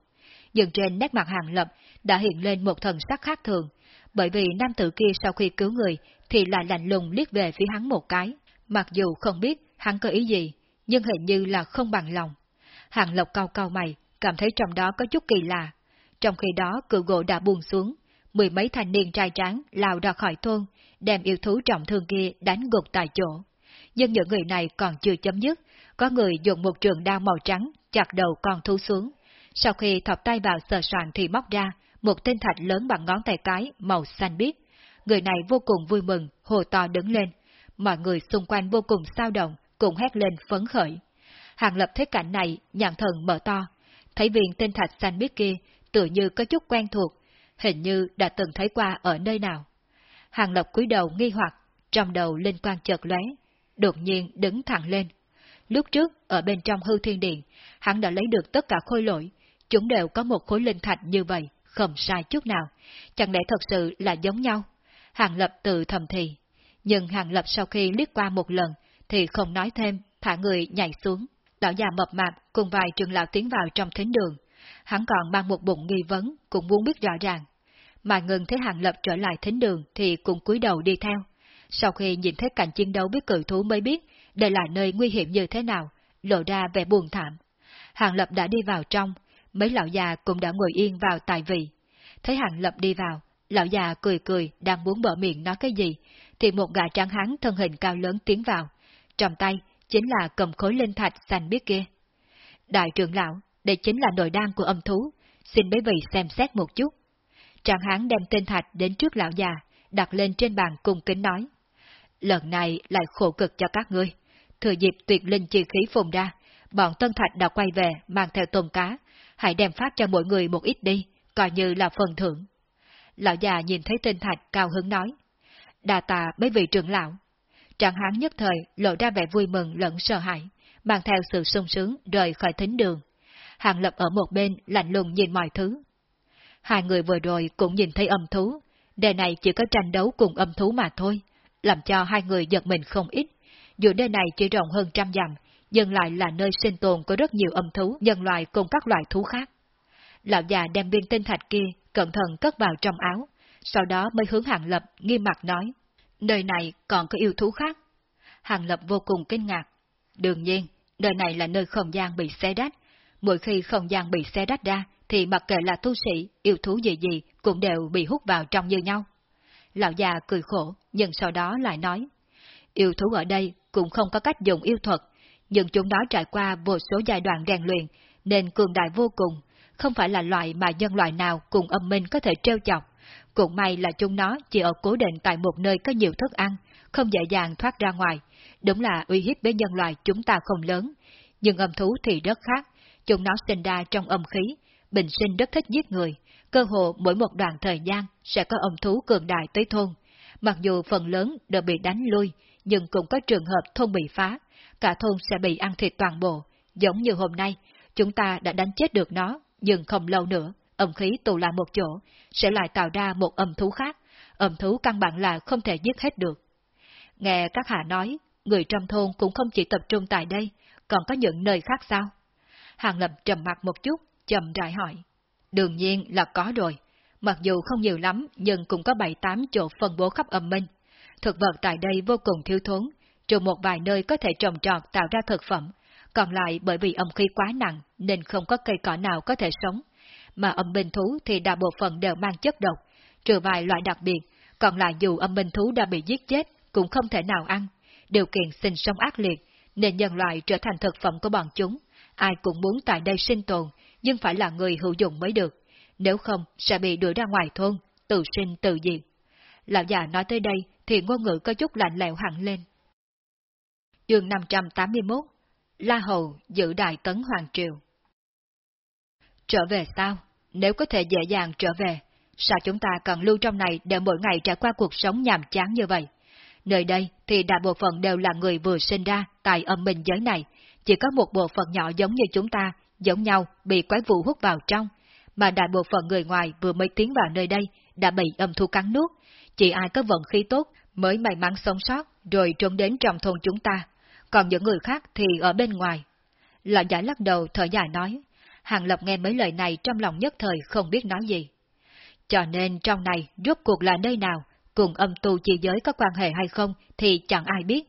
Nhưng trên nét mặt hàng lập đã hiện lên một thần sắc khác thường, bởi vì nam tử kia sau khi cứu người thì lại lạnh lùng liếc về phía hắn một cái, mặc dù không biết hắn có ý gì, nhưng hình như là không bằng lòng. Hàng lộc cao cao mày, cảm thấy trong đó có chút kỳ lạ. Trong khi đó cửa gỗ đã buông xuống, mười mấy thanh niên trai tráng lao ra khỏi thôn, đem yêu thú trọng thương kia đánh gục tại chỗ. Nhưng những người này còn chưa chấm dứt, có người dùng một trường đao màu trắng chặt đầu con thú xuống. Sau khi thọc tay vào sờ soạn thì móc ra một tên thạch lớn bằng ngón tay cái màu xanh biếc. Người này vô cùng vui mừng, hồ to đứng lên. Mọi người xung quanh vô cùng sao động, cùng hét lên phấn khởi. Hàng lập thấy cảnh này, nhãn thần mở to. Thấy viên tên thạch xanh biếc kia, tự như có chút quen thuộc, hình như đã từng thấy qua ở nơi nào. Hàng lập cúi đầu nghi hoặc, trong đầu linh quan chợt lóe, đột nhiên đứng thẳng lên. Lúc trước, ở bên trong hư thiên điện, hắn đã lấy được tất cả khối lỗi, chúng đều có một khối linh thạch như vậy, không sai chút nào. Chẳng lẽ thật sự là giống nhau? Hàng lập tự thầm thì. Nhưng hàng lập sau khi liếc qua một lần, thì không nói thêm, thả người nhảy xuống. Lão già mập mạp cùng vài trường lão tiến vào trong thính đường. Hắn còn mang một bụng nghi vấn, cũng muốn biết rõ ràng. Mà ngừng thấy hàng lập trở lại thính đường thì cũng cúi đầu đi theo. Sau khi nhìn thấy cảnh chiến đấu với cự thú mới biết đây là nơi nguy hiểm như thế nào, lộ ra vẻ buồn thảm. Hàng Lập đã đi vào trong, mấy lão già cũng đã ngồi yên vào tại vị. Thấy Hàng Lập đi vào, lão già cười cười đang muốn mở miệng nói cái gì, thì một gã trắng hán thân hình cao lớn tiến vào, trong tay chính là cầm khối linh thạch xanh biết kia. Đại trưởng lão, đây chính là nội đan của âm thú, xin mấy vị xem xét một chút. Trạng hán đem tên thạch đến trước lão già, đặt lên trên bàn cùng kính nói. Lần này lại khổ cực cho các ngươi. Thừa dịp tuyệt linh chi khí phùng ra, bọn Tân Thạch đã quay về mang theo tôm cá, hãy đem phát cho mỗi người một ít đi, coi như là phần thưởng. Lão già nhìn thấy tên Thạch cao hứng nói. Đà tà mấy vị trưởng lão. Trạng hán nhất thời lộ ra vẻ vui mừng lẫn sợ hãi, mang theo sự sung sướng rời khỏi thính đường. Hàng lập ở một bên lạnh lùng nhìn mọi thứ. Hai người vừa rồi cũng nhìn thấy âm thú, đề này chỉ có tranh đấu cùng âm thú mà thôi, làm cho hai người giật mình không ít. Dù đề này chỉ rộng hơn trăm dặm, nhưng lại là nơi sinh tồn của rất nhiều âm thú, nhân loại cùng các loại thú khác. Lão già đem viên tinh thạch kia cẩn thận cất vào trong áo, sau đó mới hướng Hàng Lập nghiêm mặt nói, nơi này còn có yêu thú khác. Hàng Lập vô cùng kinh ngạc. Đương nhiên, nơi này là nơi không gian bị xé đách. Mỗi khi không gian bị xé đách ra, thì mặc kệ là tu sĩ, yêu thú gì gì cũng đều bị hút vào trong như nhau. Lão già cười khổ, nhưng sau đó lại nói, yêu thú ở đây cũng không có cách dùng yêu thuật, nhưng chúng nó trải qua vô số giai đoạn rèn luyện, nên cường đại vô cùng, không phải là loại mà nhân loại nào cùng âm minh có thể trêu chọc. Cũng may là chúng nó chỉ ở cố định tại một nơi có nhiều thức ăn, không dễ dàng thoát ra ngoài. Đúng là uy hiếp với nhân loại chúng ta không lớn, nhưng âm thú thì rất khác. Chúng nó sinh ra trong âm khí, bình sinh rất thích giết người, cơ hồ mỗi một đoạn thời gian sẽ có âm thú cường đại tới thôn. Mặc dù phần lớn đều bị đánh lui, nhưng cũng có trường hợp thôn bị phá, cả thôn sẽ bị ăn thịt toàn bộ. Giống như hôm nay, chúng ta đã đánh chết được nó, nhưng không lâu nữa, âm khí tụ lại một chỗ, sẽ lại tạo ra một âm thú khác. Âm thú căn bản là không thể giết hết được. Nghe các hạ nói, người trong thôn cũng không chỉ tập trung tại đây, còn có những nơi khác sao? Hàng Lập trầm mặt một chút, chậm rãi hỏi. Đương nhiên là có rồi. Mặc dù không nhiều lắm, nhưng cũng có bảy tám chỗ phân bố khắp âm minh. Thực vật tại đây vô cùng thiếu thốn, trừ một vài nơi có thể trồng trọt tạo ra thực phẩm, còn lại bởi vì âm khí quá nặng nên không có cây cỏ nào có thể sống. Mà âm binh thú thì đa bộ phận đều mang chất độc, trừ vài loại đặc biệt, còn lại dù âm binh thú đã bị giết chết cũng không thể nào ăn. Điều kiện sinh sống ác liệt, nên nhân loại trở thành thực phẩm của bọn chúng. Ai cũng muốn tại đây sinh tồn, nhưng phải là người hữu dụng mới được. Nếu không, sẽ bị đuổi ra ngoài thôn, tự sinh tự diệt. Lão già nói tới đây thì ngôn ngữ có chút lạnh lẽo hẳn lên. Chương 581 La Hầu giữ đại tấn Hoàng Triều Trở về sao? Nếu có thể dễ dàng trở về, sao chúng ta cần lưu trong này để mỗi ngày trải qua cuộc sống nhàm chán như vậy? Nơi đây thì đại bộ phận đều là người vừa sinh ra tại âm minh giới này, chỉ có một bộ phận nhỏ giống như chúng ta, giống nhau bị quái vụ hút vào trong, mà đại bộ phận người ngoài vừa mới tiến vào nơi đây đã bị âm thu cắn nuốt, chỉ ai có vận khí tốt mới may mắn sống sót rồi trốn đến trong thôn chúng ta, còn những người khác thì ở bên ngoài. Lão giả lắc đầu thở dài nói, Hàng Lập nghe mấy lời này trong lòng nhất thời không biết nói gì. Cho nên trong này rốt cuộc là nơi nào, cùng âm tu chi giới có quan hệ hay không thì chẳng ai biết.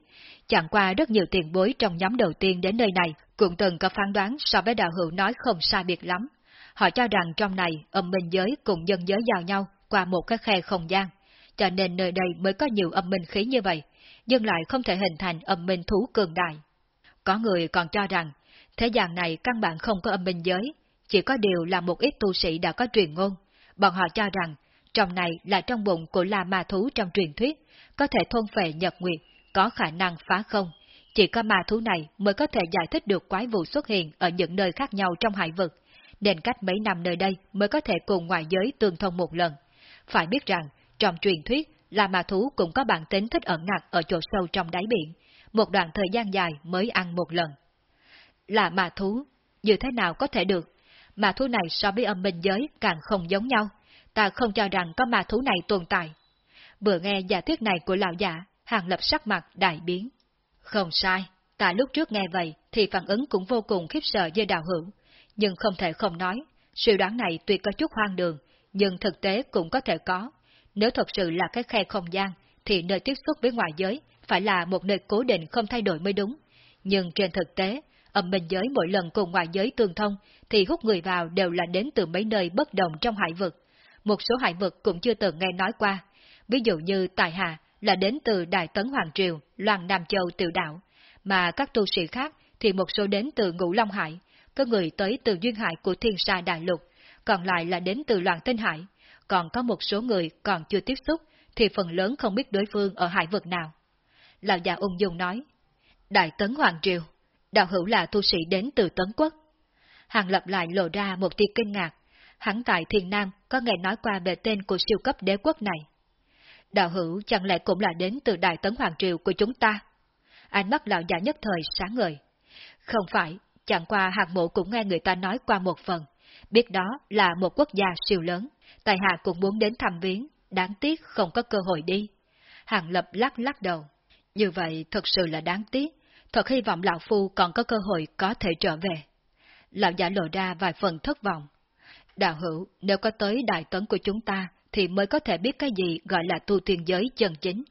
Chẳng qua rất nhiều tiền bối trong nhóm đầu tiên đến nơi này cũng từng có phán đoán so với đạo hữu nói không sai biệt lắm. Họ cho rằng trong này âm minh giới cùng dân giới giao nhau qua một cái khe không gian, cho nên nơi đây mới có nhiều âm minh khí như vậy, nhưng lại không thể hình thành âm minh thú cường đại. Có người còn cho rằng, thế gian này căn bản không có âm minh giới, chỉ có điều là một ít tu sĩ đã có truyền ngôn. Bọn họ cho rằng, trong này là trong bụng của la ma thú trong truyền thuyết, có thể thôn phệ nhật nguyệt, có khả năng phá không. Chỉ có ma thú này mới có thể giải thích được quái vụ xuất hiện ở những nơi khác nhau trong hải vực, nên cách mấy năm nơi đây mới có thể cùng ngoại giới tương thông một lần. Phải biết rằng, trong truyền thuyết, là ma thú cũng có bản tính thích ẩn nặc ở chỗ sâu trong đáy biển, một đoạn thời gian dài mới ăn một lần. Là ma thú, như thế nào có thể được? Ma thú này so với âm minh giới càng không giống nhau, ta không cho rằng có ma thú này tồn tại. Vừa nghe giả thuyết này của lão giả, hàng lập sắc mặt đại biến. Không sai, ta lúc trước nghe vậy thì phản ứng cũng vô cùng khiếp sợ với đạo hữu, nhưng không thể không nói, suy đoán này tuy có chút hoang đường, nhưng thực tế cũng có thể có. Nếu thật sự là cái khe không gian, thì nơi tiếp xúc với ngoại giới phải là một nơi cố định không thay đổi mới đúng. Nhưng trên thực tế, âm minh giới mỗi lần cùng ngoại giới tương thông, thì hút người vào đều là đến từ mấy nơi bất đồng trong hải vực. Một số hải vực cũng chưa từng nghe nói qua. Ví dụ như Tài Hà là đến từ Đại Tấn Hoàng Triều, Loan Nam Châu Tiểu Đạo, mà các tu sĩ khác thì một số đến từ Ngũ Long Hải, có người tới từ Duyên Hải của Thiên Sa Đại Lục, còn lại là đến từ Loạn Tinh Hải, còn có một số người còn chưa tiếp xúc, thì phần lớn không biết đối phương ở hải vực nào. Lão già ung dung nói, Đại Tấn Hoàng Triều, đạo hữu là tu sĩ đến từ Tấn Quốc. Hàng lập lại lộ ra một tia kinh ngạc, hắn tại Thiên Nam có nghe nói qua về tên của siêu cấp đế quốc này. Đạo hữu chẳng lẽ cũng là đến từ Đại Tấn Hoàng Triều của chúng ta? Ánh mắt lão già nhất thời sáng ngời. Không phải, chẳng qua hạng mộ cũng nghe người ta nói qua một phần, biết đó là một quốc gia siêu lớn, tài hạ cũng muốn đến thăm viếng, đáng tiếc không có cơ hội đi. Hàng lập lắc lắc đầu. Như vậy thật sự là đáng tiếc, thật hy vọng lão phu còn có cơ hội có thể trở về. Lão giả lộ ra vài phần thất vọng. Đạo hữu, nếu có tới đại tấn của chúng ta, thì mới có thể biết cái gì gọi là tu tiên giới chân chính.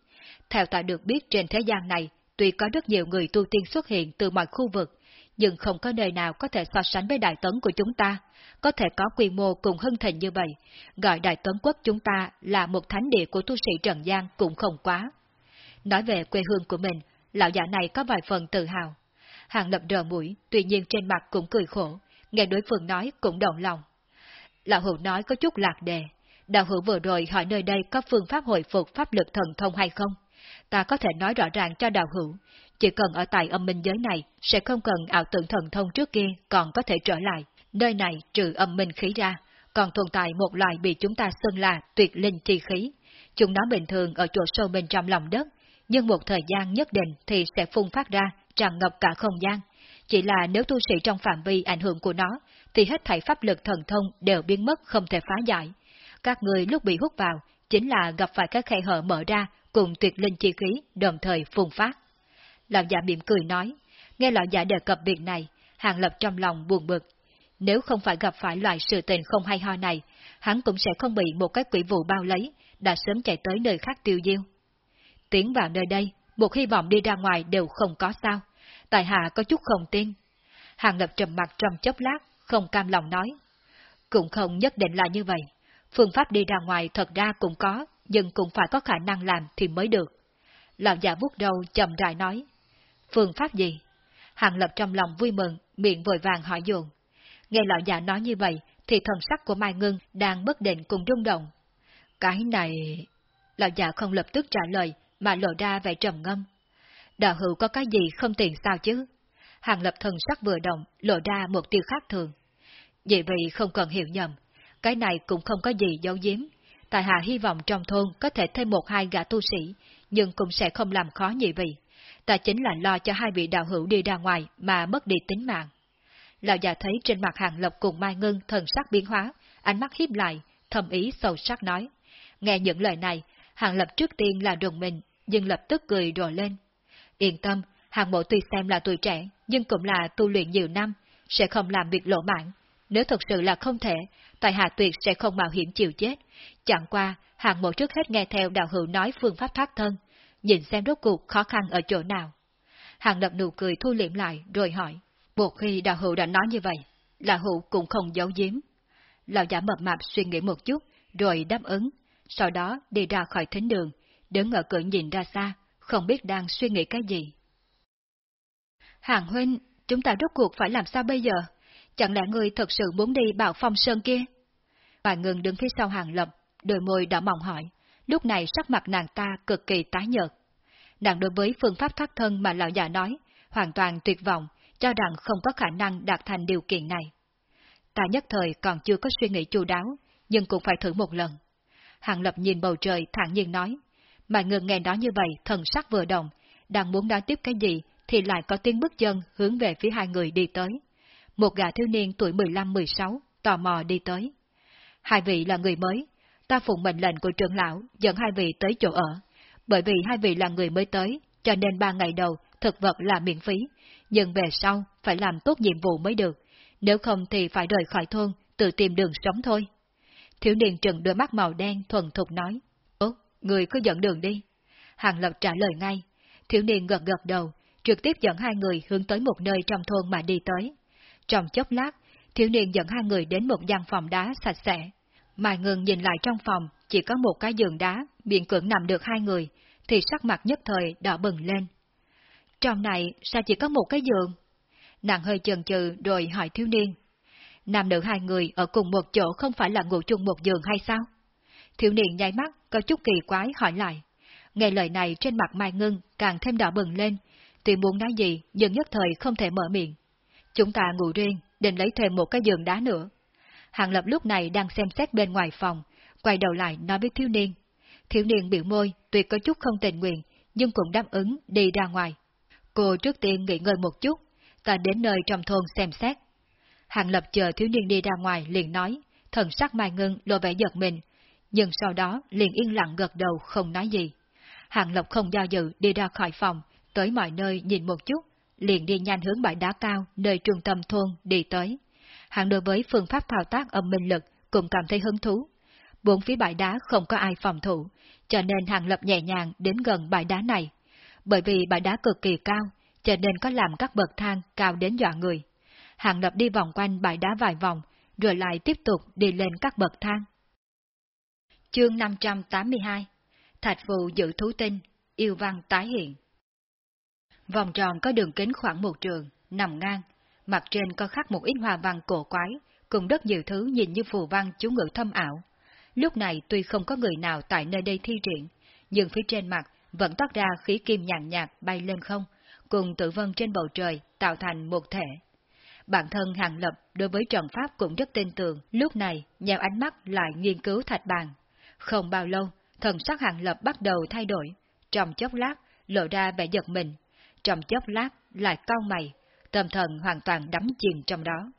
Theo ta được biết trên thế gian này, tuy có rất nhiều người tu tiên xuất hiện từ mọi khu vực, nhưng không có nơi nào có thể so sánh với đại tấn của chúng ta, có thể có quy mô cùng hưng thịnh như vậy, gọi đại tấn quốc chúng ta là một thánh địa của tu sĩ Trần gian cũng không quá. Nói về quê hương của mình, lão giả này có vài phần tự hào. Hàng lập rờ mũi, tuy nhiên trên mặt cũng cười khổ, nghe đối phương nói cũng động lòng. Lão hữu nói có chút lạc đề, đạo hữu vừa rồi hỏi nơi đây có phương pháp hồi phục pháp lực thần thông hay không? Ta có thể nói rõ ràng cho đạo hữu, chỉ cần ở tại âm minh giới này, sẽ không cần ảo tưởng thần thông trước kia còn có thể trở lại. Nơi này trừ âm minh khí ra, còn tồn tại một loài bị chúng ta xưng là tuyệt linh chi khí. Chúng nó bình thường ở chỗ sâu bên trong lòng đất, nhưng một thời gian nhất định thì sẽ phun phát ra, tràn ngập cả không gian. Chỉ là nếu tu sĩ trong phạm vi ảnh hưởng của nó, thì hết thảy pháp lực thần thông đều biến mất không thể phá giải. Các người lúc bị hút vào, chính là gặp phải các khe hở mở ra cùng tuyệt linh chi khí đồng thời phun phát. Lão già mỉm cười nói, nghe lão già đề cập việc này, hàng lập trong lòng buồn bực. Nếu không phải gặp phải loại sự tình không hay ho này, hắn cũng sẽ không bị một cái quỷ vụ bao lấy, đã sớm chạy tới nơi khác tiêu diêu. Tiến vào nơi đây, một hy vọng đi ra ngoài đều không có sao. Tại hạ có chút không tin. Hàng lập trầm mặt trong chốc lát, không cam lòng nói. Cũng không nhất định là như vậy. Phương pháp đi ra ngoài thật ra cũng có, nhưng cũng phải có khả năng làm thì mới được. Lão già vuốt đầu chậm rãi nói. Phương pháp gì? Hàng lập trong lòng vui mừng, miệng vội vàng hỏi dồn. Nghe lão già nói như vậy, thì thần sắc của Mai Ngưng đang bất định cùng rung động. Cái này... Lão già không lập tức trả lời, mà lộ ra vẻ trầm ngâm. Đạo hữu có cái gì không tiện sao chứ? Hàng lập thần sắc vừa động, lộ ra một tiêu khác thường. Vậy vì không cần hiểu nhầm, cái này cũng không có gì giấu giếm. Tài hạ hy vọng trong thôn có thể thêm một hai gã tu sĩ, nhưng cũng sẽ không làm khó nhị vị. Ta chính là lo cho hai vị đạo hữu đi ra ngoài mà mất đi tính mạng. Lão già thấy trên mặt hàng lập cùng Mai Ngân thần sắc biến hóa, ánh mắt hiếp lại, thầm ý sâu sắc nói. Nghe những lời này, hàng lập trước tiên là đồng mình, nhưng lập tức cười đùa lên. Yên tâm, hàng mộ tuy xem là tuổi trẻ, nhưng cũng là tu luyện nhiều năm, sẽ không làm việc lộ mạng. Nếu thật sự là không thể, tại hạ tuyệt sẽ không mạo hiểm chịu chết. Chẳng qua, hàng mộ trước hết nghe theo đạo hữu nói phương pháp thoát thân, nhìn xem rốt cuộc khó khăn ở chỗ nào. Hàng lập nụ cười thu liệm lại, rồi hỏi, một khi đạo hữu đã nói như vậy, là hữu cũng không giấu giếm. Lão giả mập mạp suy nghĩ một chút, rồi đáp ứng, sau đó đi ra khỏi thính đường, đứng ở cửa nhìn ra xa, không biết đang suy nghĩ cái gì. Hàng huynh, chúng ta rốt cuộc phải làm sao bây giờ? Chẳng lẽ người thật sự muốn đi bảo phong sơn kia? Bà ngừng đứng phía sau hàng lập, đôi môi đỏ mỏng hỏi, lúc này sắc mặt nàng ta cực kỳ tái nhợt. Nàng đối với phương pháp thoát thân mà lão già nói, hoàn toàn tuyệt vọng, cho rằng không có khả năng đạt thành điều kiện này. Ta nhất thời còn chưa có suy nghĩ chu đáo, nhưng cũng phải thử một lần. Hàng Lập nhìn bầu trời thẳng nhiên nói, mà ngừng nghe nói như vậy thần sắc vừa động, đang muốn nói tiếp cái gì thì lại có tiếng bước chân hướng về phía hai người đi tới. Một gã thiếu niên tuổi 15-16 tò mò đi tới. Hai vị là người mới, ta phụng mệnh lệnh của trưởng lão dẫn hai vị tới chỗ ở. Bởi vì hai vị là người mới tới, cho nên ba ngày đầu thực vật là miễn phí, nhưng về sau phải làm tốt nhiệm vụ mới được, nếu không thì phải rời khỏi thôn, tự tìm đường sống thôi. Thiếu niên trừng đôi mắt màu đen thuần thục nói, Ố, người cứ dẫn đường đi. Hàng Lập trả lời ngay, thiếu niên gật gật đầu, trực tiếp dẫn hai người hướng tới một nơi trong thôn mà đi tới. Trong chốc lát, thiếu niên dẫn hai người đến một gian phòng đá sạch sẽ. Mai ngừng nhìn lại trong phòng, chỉ có một cái giường đá, miệng cưỡng nằm được hai người, thì sắc mặt nhất thời đỏ bừng lên. Trong này sao chỉ có một cái giường? Nàng hơi chần chừ rồi hỏi thiếu niên. Nam nữ hai người ở cùng một chỗ không phải là ngủ chung một giường hay sao? Thiếu niên nháy mắt, có chút kỳ quái hỏi lại. Nghe lời này trên mặt Mai Ngưng càng thêm đỏ bừng lên, tuy muốn nói gì nhưng nhất thời không thể mở miệng. Chúng ta ngủ riêng, định lấy thêm một cái giường đá nữa. Hàng Lập lúc này đang xem xét bên ngoài phòng, quay đầu lại nói với thiếu niên. Thiếu niên biểu môi, tuy có chút không tình nguyện, nhưng cũng đáp ứng đi ra ngoài. Cô trước tiên nghỉ ngơi một chút, ta đến nơi trong thôn xem xét. Hàng Lập chờ thiếu niên đi ra ngoài liền nói, thần sắc Mai Ngưng lộ vẻ giật mình, nhưng sau đó liền yên lặng gật đầu không nói gì. Hàng Lập không do dự đi ra khỏi phòng, tới mọi nơi nhìn một chút, liền đi nhanh hướng bãi đá cao nơi trung tâm thôn đi tới. Hàng đối với phương pháp thao tác âm minh lực cũng cảm thấy hứng thú. Bốn phía bãi đá không có ai phòng thủ, cho nên Hàng Lập nhẹ nhàng đến gần bãi đá này. Bởi vì bãi đá cực kỳ cao, cho nên có làm các bậc thang cao đến dọa người. Hàng Lập đi vòng quanh bãi đá vài vòng, rồi lại tiếp tục đi lên các bậc thang. Chương 582 Thạch phù giữ thú tinh, yêu văn tái hiện. Vòng tròn có đường kính khoảng một trường, nằm ngang, mặt trên có khắc một ít hoa văn cổ quái, cùng rất nhiều thứ nhìn như phù văn chú ngữ thâm ảo. Lúc này tuy không có người nào tại nơi đây thi triển, nhưng phía trên mặt vẫn toát ra khí kim nhàn nhạt bay lên không, cùng tự vân trên bầu trời tạo thành một thể. Bản thân Hàng Lập đối với trận pháp cũng rất tin tưởng, lúc này nhào ánh mắt lại nghiên cứu thạch bàn. Không bao lâu, thần sắc Hàng Lập bắt đầu thay đổi, trong chốc lát lộ ra vẻ giật mình, trong chốc lát lại cau mày, tâm thần hoàn toàn đắm chìm trong đó.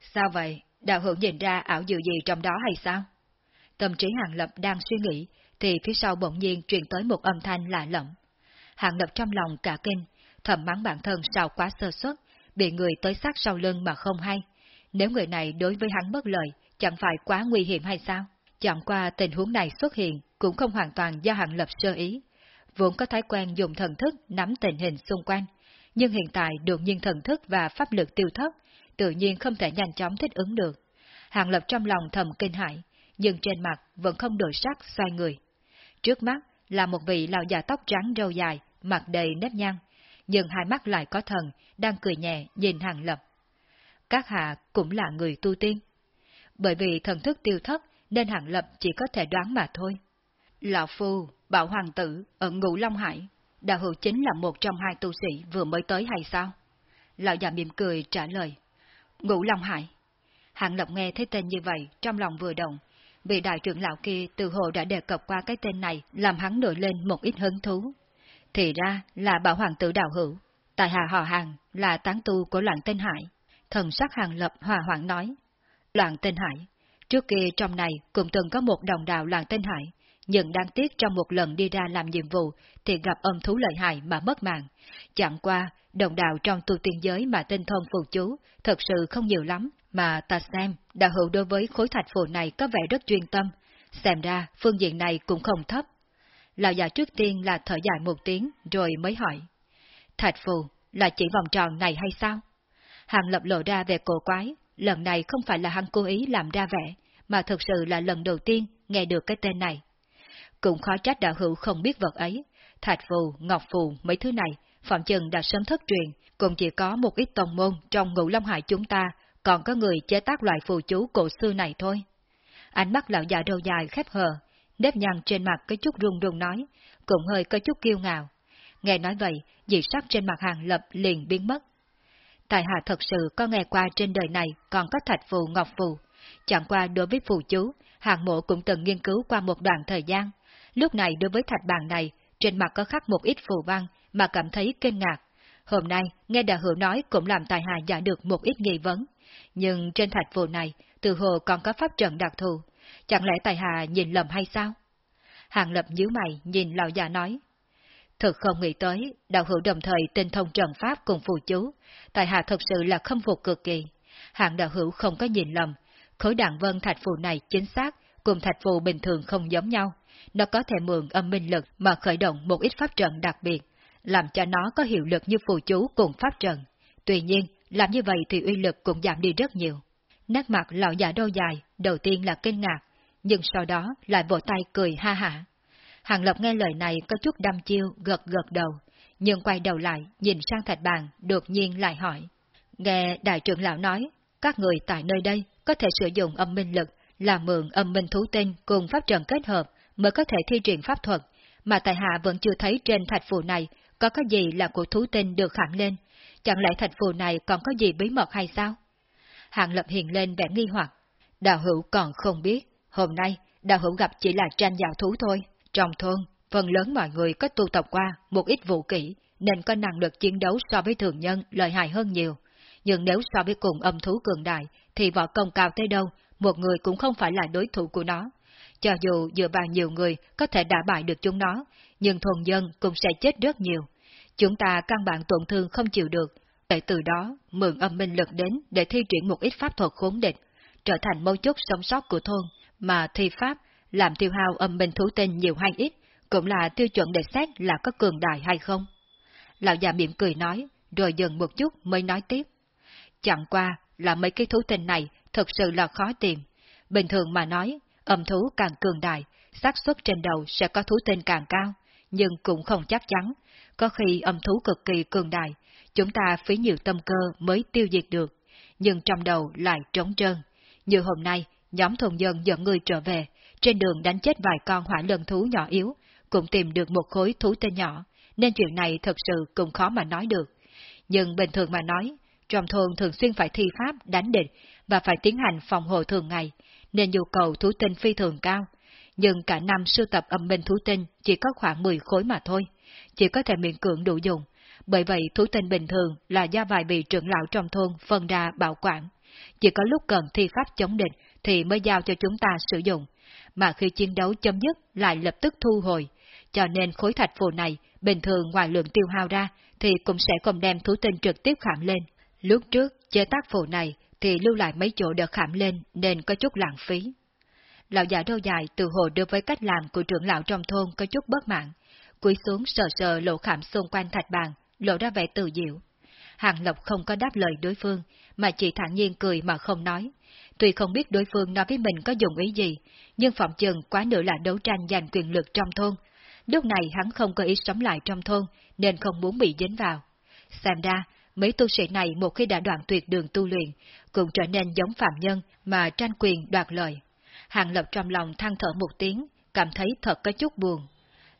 Sao vậy? Đạo hữu nhìn ra ảo diệu gì trong đó hay sao? Tâm trí Hàng Lập đang suy nghĩ, thì phía sau bỗng nhiên truyền tới một âm thanh lạ lẫm. Hạng Lập trong lòng cả kinh, thầm mắng bản thân sao quá sơ suất, bị người tới sát sau lưng mà không hay. Nếu người này đối với hắn bất lợi, chẳng phải quá nguy hiểm hay sao? Chẳng qua tình huống này xuất hiện cũng không hoàn toàn do Hạng Lập sơ ý. Vốn có thói quen dùng thần thức nắm tình hình xung quanh, nhưng hiện tại đột nhiên thần thức và pháp lực tiêu thất, tự nhiên không thể nhanh chóng thích ứng được. Hàng Lập trong lòng thầm kinh hãi, nhưng trên mặt vẫn không đổi sắc xoay người. Trước mắt là một vị lão già tóc trắng râu dài, mặt đầy nếp nhăn, nhưng hai mắt lại có thần, đang cười nhẹ nhìn Hàng Lập. Các hạ cũng là người tu tiên. Bởi vì thần thức tiêu thất nên Hàng Lập chỉ có thể đoán mà thôi. Lão Phu, Bảo Hoàng Tử, ở Ngũ Long Hải, đạo hữu chính là một trong hai tu sĩ vừa mới tới hay sao? Lão già mỉm cười trả lời. Ngũ Long Hải. Hàng Lập nghe thấy tên như vậy, trong lòng vừa động. Vị đại trưởng lão kia từ hồ đã đề cập qua cái tên này, làm hắn nổi lên một ít hứng thú. Thì ra là Bảo Hoàng Tử đạo hữu, tại hạ họ hàng là tán tu của loạn tên hải. Thần sắc Hàng Lập hòa hoãn nói. Loạn tên hải. Trước kia trong này cũng từng có một đồng đạo loạn tên hải, nhưng đáng tiếc trong một lần đi ra làm nhiệm vụ thì gặp âm thú lợi hại mà mất mạng. Chẳng qua, đồng đạo trong tu tiên giới mà tinh thông phù chú thật sự không nhiều lắm, mà ta xem, đạo hữu đối với khối thạch phù này có vẻ rất chuyên tâm. Xem ra, phương diện này cũng không thấp. Lão già trước tiên là thở dài một tiếng, rồi mới hỏi. Thạch phù, là chỉ vòng tròn này hay sao? Hàng lập lộ ra về cổ quái, lần này không phải là hắn cố ý làm ra vẻ, mà thực sự là lần đầu tiên nghe được cái tên này. Cũng khó trách đạo hữu không biết vật ấy. Thạch phù, ngọc phù, mấy thứ này, phạm chừng đã sớm thất truyền, cũng chỉ có một ít tông môn trong ngũ long hải chúng ta, còn có người chế tác loại phù chú cổ xưa này thôi. Ánh mắt lão già đầu dài khép hờ, nếp nhăn trên mặt có chút run run nói, cũng hơi có chút kiêu ngạo. Nghe nói vậy, dị sắc trên mặt hàng lập liền biến mất. Tài hạ thật sự có nghe qua trên đời này còn có thạch phù ngọc phù. Chẳng qua đối với phù chú, hàng mộ cũng từng nghiên cứu qua một đoạn thời gian. Lúc này đối với thạch bàn này, trên mặt có khắc một ít phù văn mà cảm thấy kinh ngạc. Hôm nay, nghe đà hữu nói cũng làm tài hạ giả được một ít nghi vấn. Nhưng trên thạch phù này, từ hồ còn có pháp trận đặc thù. Chẳng lẽ tài hạ nhìn lầm hay sao? Hàng lập nhíu mày nhìn lão già nói. Thực không nghĩ tới, đạo hữu đồng thời tinh thông trận pháp cùng phù chú. Tài hạ thật sự là khâm phục cực kỳ. Hạng đạo hữu không có nhìn lầm. Khối đạn vân thạch phù này chính xác, cùng thạch phù bình thường không giống nhau nó có thể mượn âm minh lực mà khởi động một ít pháp trận đặc biệt, làm cho nó có hiệu lực như phù chú cùng pháp trận. Tuy nhiên, làm như vậy thì uy lực cũng giảm đi rất nhiều. Nét mặt lão già đôi dài, đầu tiên là kinh ngạc, nhưng sau đó lại vỗ tay cười ha hả. Hàng Lập nghe lời này có chút đăm chiêu, gật gật đầu, nhưng quay đầu lại, nhìn sang thạch bàn, đột nhiên lại hỏi. Nghe đại trưởng lão nói, các người tại nơi đây có thể sử dụng âm minh lực, là mượn âm minh thú tinh cùng pháp trận kết hợp mới có thể thi triển pháp thuật, mà tại hạ vẫn chưa thấy trên thạch phù này có cái gì là của thú tinh được khẳng lên. Chẳng lẽ thành phù này còn có gì bí mật hay sao? hạng Lập hiện lên vẻ nghi hoặc. Đạo hữu còn không biết, hôm nay đạo hữu gặp chỉ là tranh giao thú thôi. Trong thôn, phần lớn mọi người có tu tập qua một ít vũ kỹ, nên có năng lực chiến đấu so với thường nhân lợi hại hơn nhiều. Nhưng nếu so với cùng âm thú cường đại, thì võ công cao tới đâu, một người cũng không phải là đối thủ của nó. Cho dù dựa vào nhiều người có thể đả bại được chúng nó, nhưng thuần dân cũng sẽ chết rất nhiều. Chúng ta căn bản tổn thương không chịu được, để từ đó mượn âm minh lực đến để thi triển một ít pháp thuật khốn địch, trở thành mâu chốt sống sót của thôn, mà thi pháp làm tiêu hao âm minh thú tinh nhiều hay ít, cũng là tiêu chuẩn để xét là có cường đại hay không. Lão già miệng cười nói, rồi dừng một chút mới nói tiếp. Chẳng qua là mấy cái thú tinh này thật sự là khó tìm. Bình thường mà nói, âm thú càng cường đại, xác suất trên đầu sẽ có thú tinh càng cao, nhưng cũng không chắc chắn. Có khi âm thú cực kỳ cường đại, chúng ta phí nhiều tâm cơ mới tiêu diệt được, nhưng trong đầu lại trống trơn. Như hôm nay, nhóm thùng dân dẫn người trở về, trên đường đánh chết vài con hỏa lần thú nhỏ yếu, cũng tìm được một khối thú tên nhỏ, nên chuyện này thật sự cũng khó mà nói được. Nhưng bình thường mà nói, trong thôn thường xuyên phải thi pháp đánh địch và phải tiến hành phòng hộ thường ngày, nên nhu cầu thú tinh phi thường cao. Nhưng cả năm sưu tập âm minh thú tinh chỉ có khoảng 10 khối mà thôi, chỉ có thể miễn cưỡng đủ dùng. Bởi vậy thú tinh bình thường là do vài vị trưởng lão trong thôn phân ra bảo quản. Chỉ có lúc cần thi pháp chống địch thì mới giao cho chúng ta sử dụng, mà khi chiến đấu chấm dứt lại lập tức thu hồi. Cho nên khối thạch phù này, bình thường ngoài lượng tiêu hao ra, thì cũng sẽ không đem thú tinh trực tiếp khảm lên. Lúc trước, chế tác phù này thì lưu lại mấy chỗ được khảm lên nên có chút lãng phí. Lão già râu dài từ hồ đưa với cách làm của trưởng lão trong thôn có chút bất mãn, cúi xuống sờ sờ lộ khảm xung quanh thạch bàn, lộ ra vẻ tự diệu. Hàng Lộc không có đáp lời đối phương, mà chỉ thản nhiên cười mà không nói. Tuy không biết đối phương nói với mình có dùng ý gì, nhưng phạm chừng quá nữa là đấu tranh giành quyền lực trong thôn. Lúc này hắn không có ý sống lại trong thôn, nên không muốn bị dính vào. Xem ra, mấy tu sĩ này một khi đã đoạn tuyệt đường tu luyện, cũng trở nên giống phạm nhân mà tranh quyền đoạt lợi. Hàng Lập trong lòng than thở một tiếng, cảm thấy thật có chút buồn.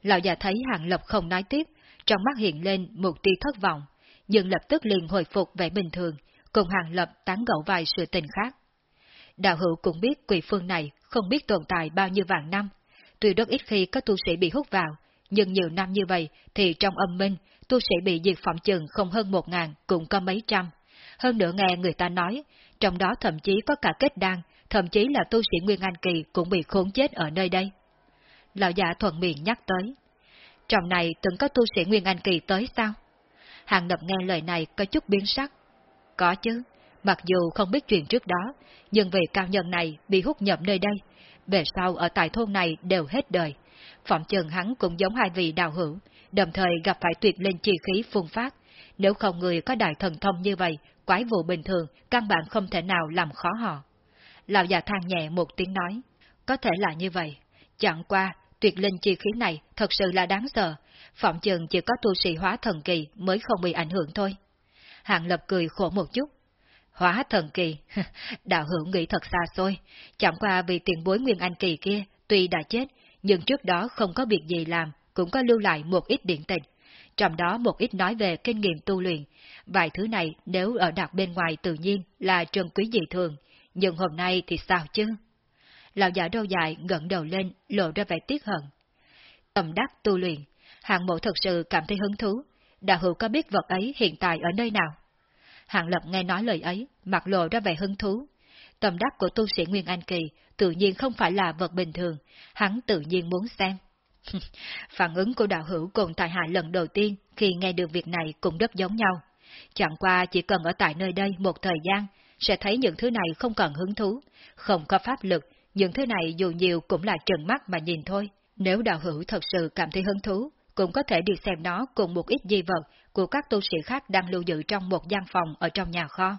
Lão già thấy Hàng Lập không nói tiếp, trong mắt hiện lên một tia thất vọng, nhưng lập tức liền hồi phục vẻ bình thường, cùng Hàng Lập tán gẫu vài sự tình khác. Đạo hữu cũng biết quỷ phương này không biết tồn tại bao nhiêu vạn năm, tuy rất ít khi có tu sĩ bị hút vào, nhưng nhiều năm như vậy thì trong âm minh, tu sĩ bị diệt phỏng chừng không hơn một ngàn, cũng có mấy trăm. Hơn nữa nghe người ta nói, trong đó thậm chí có cả kết đan, thậm chí là tu sĩ Nguyên Anh Kỳ cũng bị khốn chết ở nơi đây. Lão giả thuận miệng nhắc tới. Trong này từng có tu sĩ Nguyên Anh Kỳ tới sao? Hàng Lập nghe lời này có chút biến sắc. Có chứ, mặc dù không biết chuyện trước đó, nhưng vì cao nhân này bị hút nhập nơi đây, về sau ở tại thôn này đều hết đời. Phạm chừng hắn cũng giống hai vị đạo hữu, đồng thời gặp phải tuyệt lên chi khí phun phát. Nếu không người có đại thần thông như vậy, quái vụ bình thường, căn bản không thể nào làm khó họ. Lão già than nhẹ một tiếng nói, có thể là như vậy. Chẳng qua, tuyệt linh chi khí này thật sự là đáng sợ, Phạm chừng chỉ có tu sĩ hóa thần kỳ mới không bị ảnh hưởng thôi. Hạng lập cười khổ một chút. Hóa thần kỳ, <laughs> đạo hữu nghĩ thật xa xôi, chẳng qua vì tiền bối Nguyên Anh kỳ kia, tuy đã chết, nhưng trước đó không có việc gì làm, cũng có lưu lại một ít điện tịch. Trong đó một ít nói về kinh nghiệm tu luyện, vài thứ này nếu ở đặt bên ngoài tự nhiên là trân quý dị thường, nhưng hôm nay thì sao chứ? Lão giả đau dài ngẩng đầu lên, lộ ra vẻ tiếc hận. Tầm đắc tu luyện, hạng mộ thật sự cảm thấy hứng thú. Đạo hữu có biết vật ấy hiện tại ở nơi nào? Hạng lập nghe nói lời ấy, mặt lộ ra vẻ hứng thú. Tầm đắc của tu sĩ Nguyên Anh Kỳ tự nhiên không phải là vật bình thường, hắn tự nhiên muốn xem. <laughs> Phản ứng của đạo hữu cùng tại hạ lần đầu tiên khi nghe được việc này cũng rất giống nhau. Chẳng qua chỉ cần ở tại nơi đây một thời gian, sẽ thấy những thứ này không cần hứng thú, không có pháp lực, những thứ này dù nhiều cũng là trần mắt mà nhìn thôi. Nếu đạo hữu thật sự cảm thấy hứng thú, cũng có thể đi xem nó cùng một ít di vật của các tu sĩ khác đang lưu giữ trong một gian phòng ở trong nhà kho.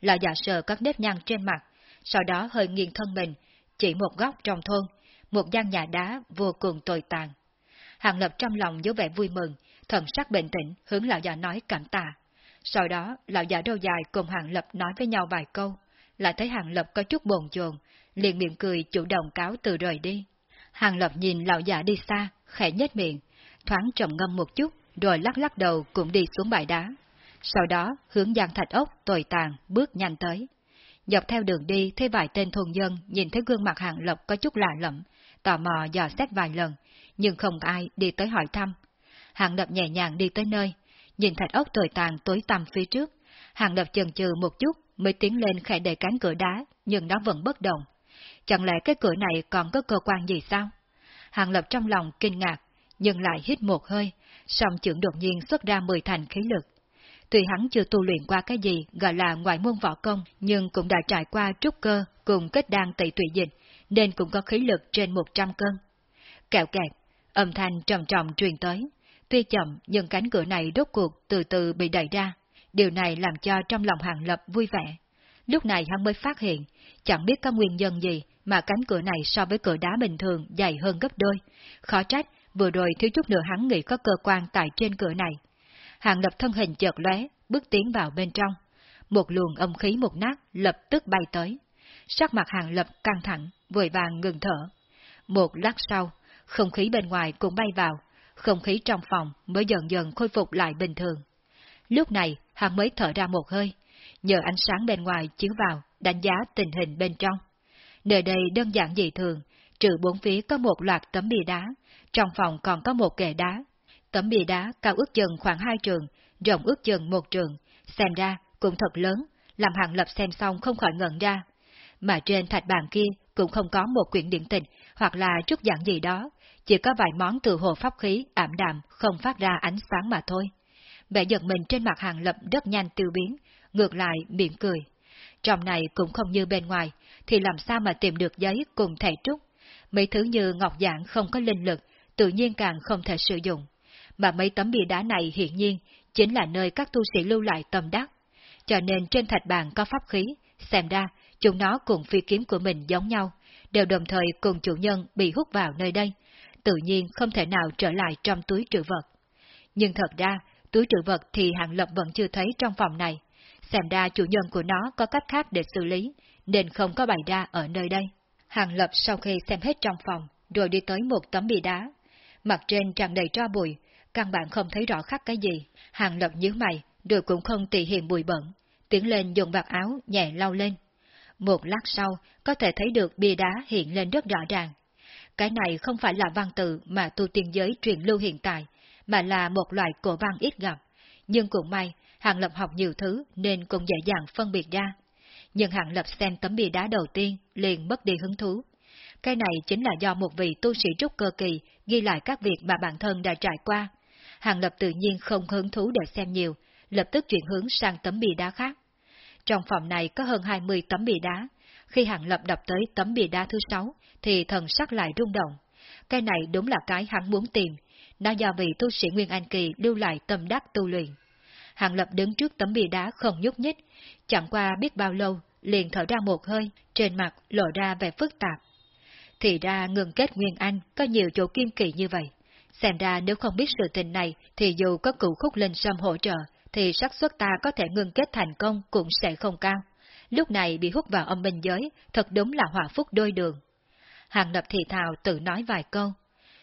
Lão già sờ các nếp nhăn trên mặt, sau đó hơi nghiêng thân mình, chỉ một góc trong thôn, một gian nhà đá vô cùng tồi tàn, Hàng Lập trong lòng dấu vẻ vui mừng, thần sắc bình tĩnh hướng lão già nói cảm tạ. Sau đó, lão già đôi dài cùng Hàng Lập nói với nhau vài câu, lại thấy Hàng Lập có chút bồn chồn, liền miệng cười chủ động cáo từ rời đi. Hàng Lập nhìn lão già đi xa, khẽ nhếch miệng, thoáng trầm ngâm một chút, rồi lắc lắc đầu cũng đi xuống bãi đá. Sau đó, hướng Giang Thạch Ốc tồi tàn, bước nhanh tới. Dọc theo đường đi, thấy vài tên thôn dân nhìn thấy gương mặt Hàng Lập có chút lạ lẫm, tò mò dò xét vài lần, nhưng không ai đi tới hỏi thăm. Hàng Lập nhẹ nhàng đi tới nơi, nhìn thạch ốc tồi tàn tối tăm phía trước. Hàng Lập chần chừ một chút mới tiến lên khẽ đẩy cánh cửa đá, nhưng nó vẫn bất động. Chẳng lẽ cái cửa này còn có cơ quan gì sao? Hàng Lập trong lòng kinh ngạc, nhưng lại hít một hơi, song trưởng đột nhiên xuất ra mười thành khí lực. Tuy hắn chưa tu luyện qua cái gì gọi là ngoại môn võ công, nhưng cũng đã trải qua trúc cơ cùng kết đan tẩy tụy dịch, nên cũng có khí lực trên 100 cân. Kẹo kẹt, âm thanh trầm trọng truyền tới. Tuy chậm nhưng cánh cửa này đốt cuộc từ từ bị đẩy ra. Điều này làm cho trong lòng hàng lập vui vẻ. Lúc này hắn mới phát hiện, chẳng biết có nguyên nhân gì mà cánh cửa này so với cửa đá bình thường dày hơn gấp đôi. Khó trách, vừa rồi thiếu chút nữa hắn nghĩ có cơ quan tại trên cửa này. Hàng lập thân hình chợt lóe, bước tiến vào bên trong. Một luồng âm khí một nát lập tức bay tới. Sắc mặt hàng lập căng thẳng, vội vàng ngừng thở. Một lát sau, không khí bên ngoài cũng bay vào, không khí trong phòng mới dần dần khôi phục lại bình thường. Lúc này, hắn mới thở ra một hơi, nhờ ánh sáng bên ngoài chiếu vào, đánh giá tình hình bên trong. Nơi đây đơn giản dị thường, trừ bốn phía có một loạt tấm bia đá, trong phòng còn có một kệ đá. Tấm bia đá cao ước chừng khoảng hai trường, rộng ước chừng một trường, xem ra cũng thật lớn, làm hạng lập xem xong không khỏi ngẩn ra. Mà trên thạch bàn kia cũng không có một quyển điện tịch hoặc là trúc dạng gì đó, chỉ có vài món từ hồ pháp khí ảm đạm không phát ra ánh sáng mà thôi. Vẻ giật mình trên mặt hàng lập rất nhanh tiêu biến, ngược lại miệng cười. Trong này cũng không như bên ngoài, thì làm sao mà tìm được giấy cùng thẻ trúc. Mấy thứ như ngọc dạng không có linh lực, tự nhiên càng không thể sử dụng. Mà mấy tấm bia đá này hiển nhiên chính là nơi các tu sĩ lưu lại tâm đắc. Cho nên trên thạch bàn có pháp khí, xem ra chúng nó cùng phi kiếm của mình giống nhau, đều đồng thời cùng chủ nhân bị hút vào nơi đây, tự nhiên không thể nào trở lại trong túi trữ vật. Nhưng thật ra, túi trữ vật thì hạng Lập vẫn chưa thấy trong phòng này, xem ra chủ nhân của nó có cách khác để xử lý, nên không có bày ra ở nơi đây. Hàng Lập sau khi xem hết trong phòng, rồi đi tới một tấm bì đá. Mặt trên tràn đầy tro bụi, căn bản không thấy rõ khắc cái gì. Hàng Lập nhíu mày, rồi cũng không tỉ hiện bụi bẩn, tiến lên dùng vạt áo nhẹ lau lên. Một lát sau, có thể thấy được bia đá hiện lên rất rõ ràng. Cái này không phải là văn tự mà tu tiên giới truyền lưu hiện tại, mà là một loại cổ văn ít gặp. Nhưng cũng may, Hàng Lập học nhiều thứ nên cũng dễ dàng phân biệt ra. Nhưng Hàng Lập xem tấm bia đá đầu tiên liền mất đi hứng thú. Cái này chính là do một vị tu sĩ trúc cơ kỳ ghi lại các việc mà bản thân đã trải qua. Hàng Lập tự nhiên không hứng thú để xem nhiều, lập tức chuyển hướng sang tấm bia đá khác. Trong phòng này có hơn 20 tấm bìa đá. Khi Hàng Lập đọc tới tấm bìa đá thứ sáu, thì thần sắc lại rung động. Cái này đúng là cái hắn muốn tìm. Nó do vị tu sĩ Nguyên Anh Kỳ lưu lại tâm đắc tu luyện. Hàng Lập đứng trước tấm bìa đá không nhúc nhích, chẳng qua biết bao lâu, liền thở ra một hơi, trên mặt lộ ra vẻ phức tạp. Thì ra ngừng kết Nguyên Anh có nhiều chỗ kiên kỳ như vậy. Xem ra nếu không biết sự tình này, thì dù có cụ khúc linh sâm hỗ trợ, thì xác suất ta có thể ngừng kết thành công cũng sẽ không cao. Lúc này bị hút vào âm minh giới, thật đúng là hỏa phúc đôi đường. Hàng lập thì thào tự nói vài câu.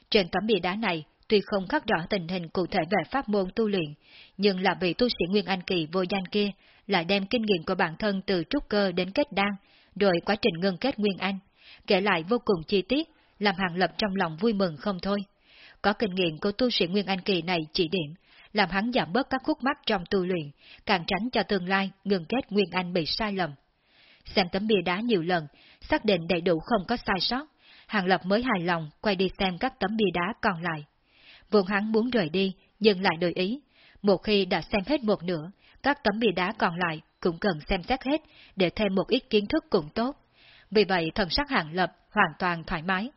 Trên tấm bia đá này, tuy không khắc rõ tình hình cụ thể về pháp môn tu luyện, nhưng là vị tu sĩ Nguyên Anh Kỳ vô danh kia lại đem kinh nghiệm của bản thân từ trúc cơ đến kết đan, rồi quá trình ngưng kết Nguyên Anh, kể lại vô cùng chi tiết, làm hàng lập trong lòng vui mừng không thôi. Có kinh nghiệm của tu sĩ Nguyên Anh Kỳ này chỉ điểm, làm hắn giảm bớt các khúc mắc trong tu luyện, càng tránh cho tương lai ngừng kết Nguyên Anh bị sai lầm. Xem tấm bia đá nhiều lần, xác định đầy đủ không có sai sót, Hàng Lập mới hài lòng quay đi xem các tấm bia đá còn lại. Vốn hắn muốn rời đi, nhưng lại đổi ý. Một khi đã xem hết một nửa, các tấm bia đá còn lại cũng cần xem xét hết để thêm một ít kiến thức cũng tốt. Vì vậy thần sắc Hàng Lập hoàn toàn thoải mái.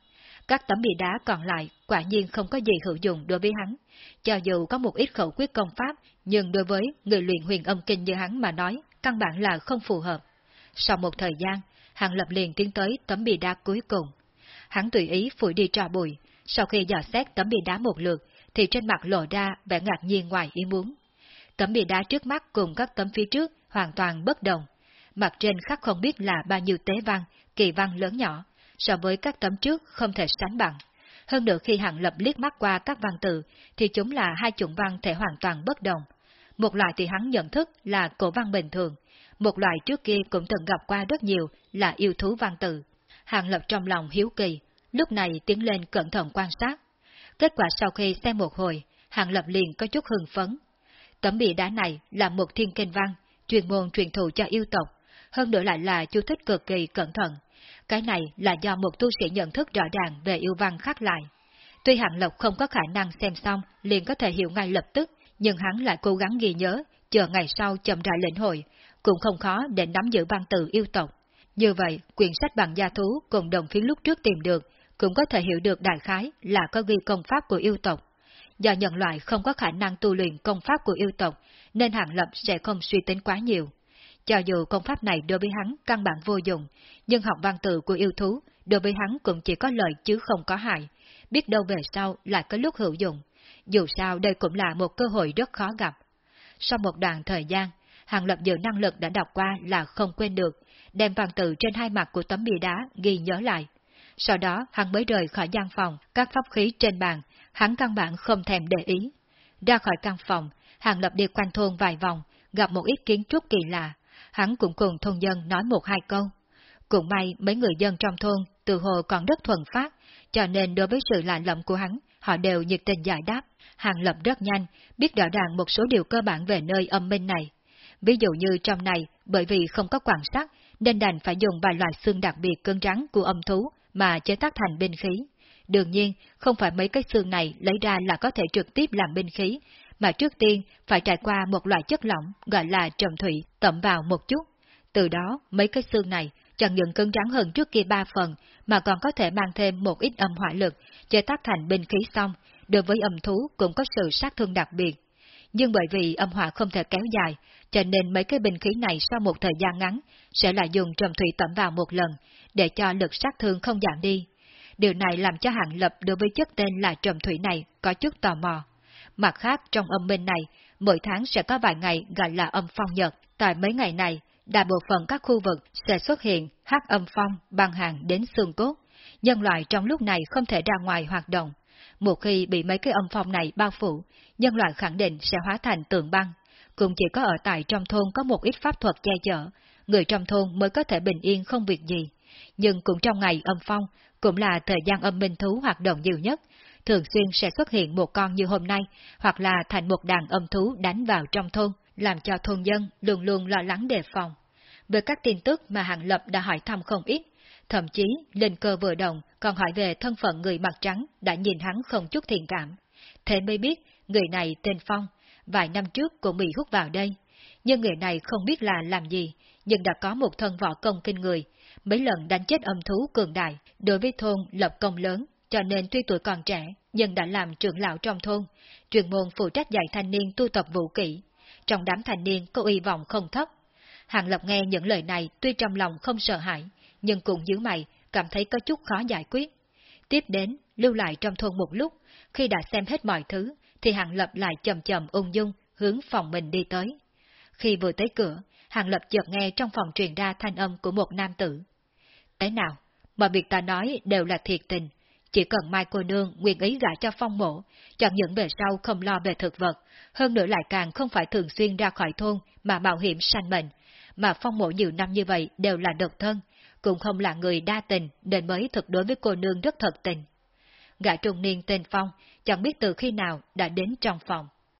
Các tấm bia đá còn lại quả nhiên không có gì hữu dụng đối với hắn, cho dù có một ít khẩu quyết công pháp, nhưng đối với người luyện huyền âm kinh như hắn mà nói, căn bản là không phù hợp. Sau một thời gian, Hàng Lập liền tiến tới tấm bia đá cuối cùng. Hắn tùy ý phủi đi trò bụi, sau khi dò xét tấm bia đá một lượt, thì trên mặt lộ ra vẻ ngạc nhiên ngoài ý muốn. Tấm bia đá trước mắt cùng các tấm phía trước hoàn toàn bất đồng. Mặt trên khắc không biết là bao nhiêu tế văn, kỳ văn lớn nhỏ, so với các tấm trước không thể sánh bằng. Hơn nữa khi hạng lập liếc mắt qua các văn tự, thì chúng là hai chủng văn thể hoàn toàn bất đồng. Một loại thì hắn nhận thức là cổ văn bình thường, một loại trước kia cũng từng gặp qua rất nhiều là yêu thú văn tự. Hàng lập trong lòng hiếu kỳ, lúc này tiến lên cẩn thận quan sát. Kết quả sau khi xem một hồi, Hạng lập liền có chút hưng phấn. Tấm bìa đá này là một thiên kinh văn, truyền môn truyền thụ cho yêu tộc, hơn nữa lại là chú thích cực kỳ cẩn thận. Cái này là do một tu sĩ nhận thức rõ ràng về yêu văn khác lại. Tuy Hạng Lộc không có khả năng xem xong liền có thể hiểu ngay lập tức, nhưng hắn lại cố gắng ghi nhớ, chờ ngày sau chậm rãi lĩnh hội, cũng không khó để nắm giữ văn tự yêu tộc. Như vậy, quyển sách bằng gia thú cùng đồng phiến lúc trước tìm được, cũng có thể hiểu được đại khái là có ghi công pháp của yêu tộc. Do nhân loại không có khả năng tu luyện công pháp của yêu tộc, nên Hạng Lập sẽ không suy tính quá nhiều. Cho dù công pháp này đối với hắn căn bản vô dụng, nhưng học văn tự của yêu thú đối với hắn cũng chỉ có lợi chứ không có hại, biết đâu về sau lại có lúc hữu dụng. Dù sao đây cũng là một cơ hội rất khó gặp. Sau một đoạn thời gian, Hàng Lập dự năng lực đã đọc qua là không quên được, đem văn tự trên hai mặt của tấm bia đá ghi nhớ lại. Sau đó hắn mới rời khỏi gian phòng, các pháp khí trên bàn, hắn căn bản không thèm để ý. Ra khỏi căn phòng, Hàng Lập đi quanh thôn vài vòng, gặp một ít kiến trúc kỳ lạ, hắn cũng cùng thôn dân nói một hai câu. Cũng may mấy người dân trong thôn từ hồ còn rất thuần phát, cho nên đối với sự lạ lẫm của hắn, họ đều nhiệt tình giải đáp. Hàng Lập rất nhanh, biết rõ ràng một số điều cơ bản về nơi âm minh này. Ví dụ như trong này, bởi vì không có quan sát, nên đành phải dùng vài loại xương đặc biệt cưng rắn của âm thú mà chế tác thành binh khí. Đương nhiên, không phải mấy cái xương này lấy ra là có thể trực tiếp làm binh khí, mà trước tiên phải trải qua một loại chất lỏng gọi là trầm thủy tẩm vào một chút. Từ đó, mấy cái xương này chẳng những cứng rắn hơn trước kia ba phần, mà còn có thể mang thêm một ít âm hỏa lực, chế tác thành binh khí xong, đối với âm thú cũng có sự sát thương đặc biệt. Nhưng bởi vì âm hỏa không thể kéo dài, cho nên mấy cái binh khí này sau một thời gian ngắn sẽ lại dùng trầm thủy tẩm vào một lần, để cho lực sát thương không giảm đi. Điều này làm cho hạng lập đối với chất tên là trầm thủy này có chút tò mò. Mặt khác trong âm minh này, mỗi tháng sẽ có vài ngày gọi là âm phong nhật. Tại mấy ngày này, đại bộ phận các khu vực sẽ xuất hiện hát âm phong băng hàng đến xương cốt. Nhân loại trong lúc này không thể ra ngoài hoạt động. Một khi bị mấy cái âm phong này bao phủ, nhân loại khẳng định sẽ hóa thành tượng băng. Cũng chỉ có ở tại trong thôn có một ít pháp thuật che chở, người trong thôn mới có thể bình yên không việc gì. Nhưng cũng trong ngày âm phong, cũng là thời gian âm minh thú hoạt động nhiều nhất, thường xuyên sẽ xuất hiện một con như hôm nay, hoặc là thành một đàn âm thú đánh vào trong thôn, làm cho thôn dân luôn luôn lo lắng đề phòng. Về các tin tức mà Hàng Lập đã hỏi thăm không ít, thậm chí lên cơ vừa đồng còn hỏi về thân phận người mặt trắng đã nhìn hắn không chút thiện cảm. Thế mới biết người này tên Phong, vài năm trước cũng bị hút vào đây. Nhưng người này không biết là làm gì, nhưng đã có một thân võ công kinh người, mấy lần đánh chết âm thú cường đại, đối với thôn lập công lớn, cho nên tuy tuổi còn trẻ, nhưng đã làm trưởng lão trong thôn, truyền môn phụ trách dạy thanh niên tu tập vũ kỹ. Trong đám thanh niên có uy vọng không thấp. Hàng Lập nghe những lời này tuy trong lòng không sợ hãi, nhưng cũng giữ mày, cảm thấy có chút khó giải quyết. Tiếp đến, lưu lại trong thôn một lúc, khi đã xem hết mọi thứ, thì Hàng Lập lại chậm chậm ung dung, hướng phòng mình đi tới. Khi vừa tới cửa, Hàng Lập chợt nghe trong phòng truyền ra thanh âm của một nam tử. Thế nào, mà việc ta nói đều là thiệt tình, chỉ cần Mai cô nương nguyện ý gả cho phong mộ, chẳng những về sau không lo về thực vật, hơn nữa lại càng không phải thường xuyên ra khỏi thôn mà mạo hiểm sanh mệnh, mà phong mộ nhiều năm như vậy đều là độc thân, cũng không là người đa tình nên mới thực đối với cô nương rất thật tình. Gã trung niên tên Phong, chẳng biết từ khi nào đã đến trong phòng.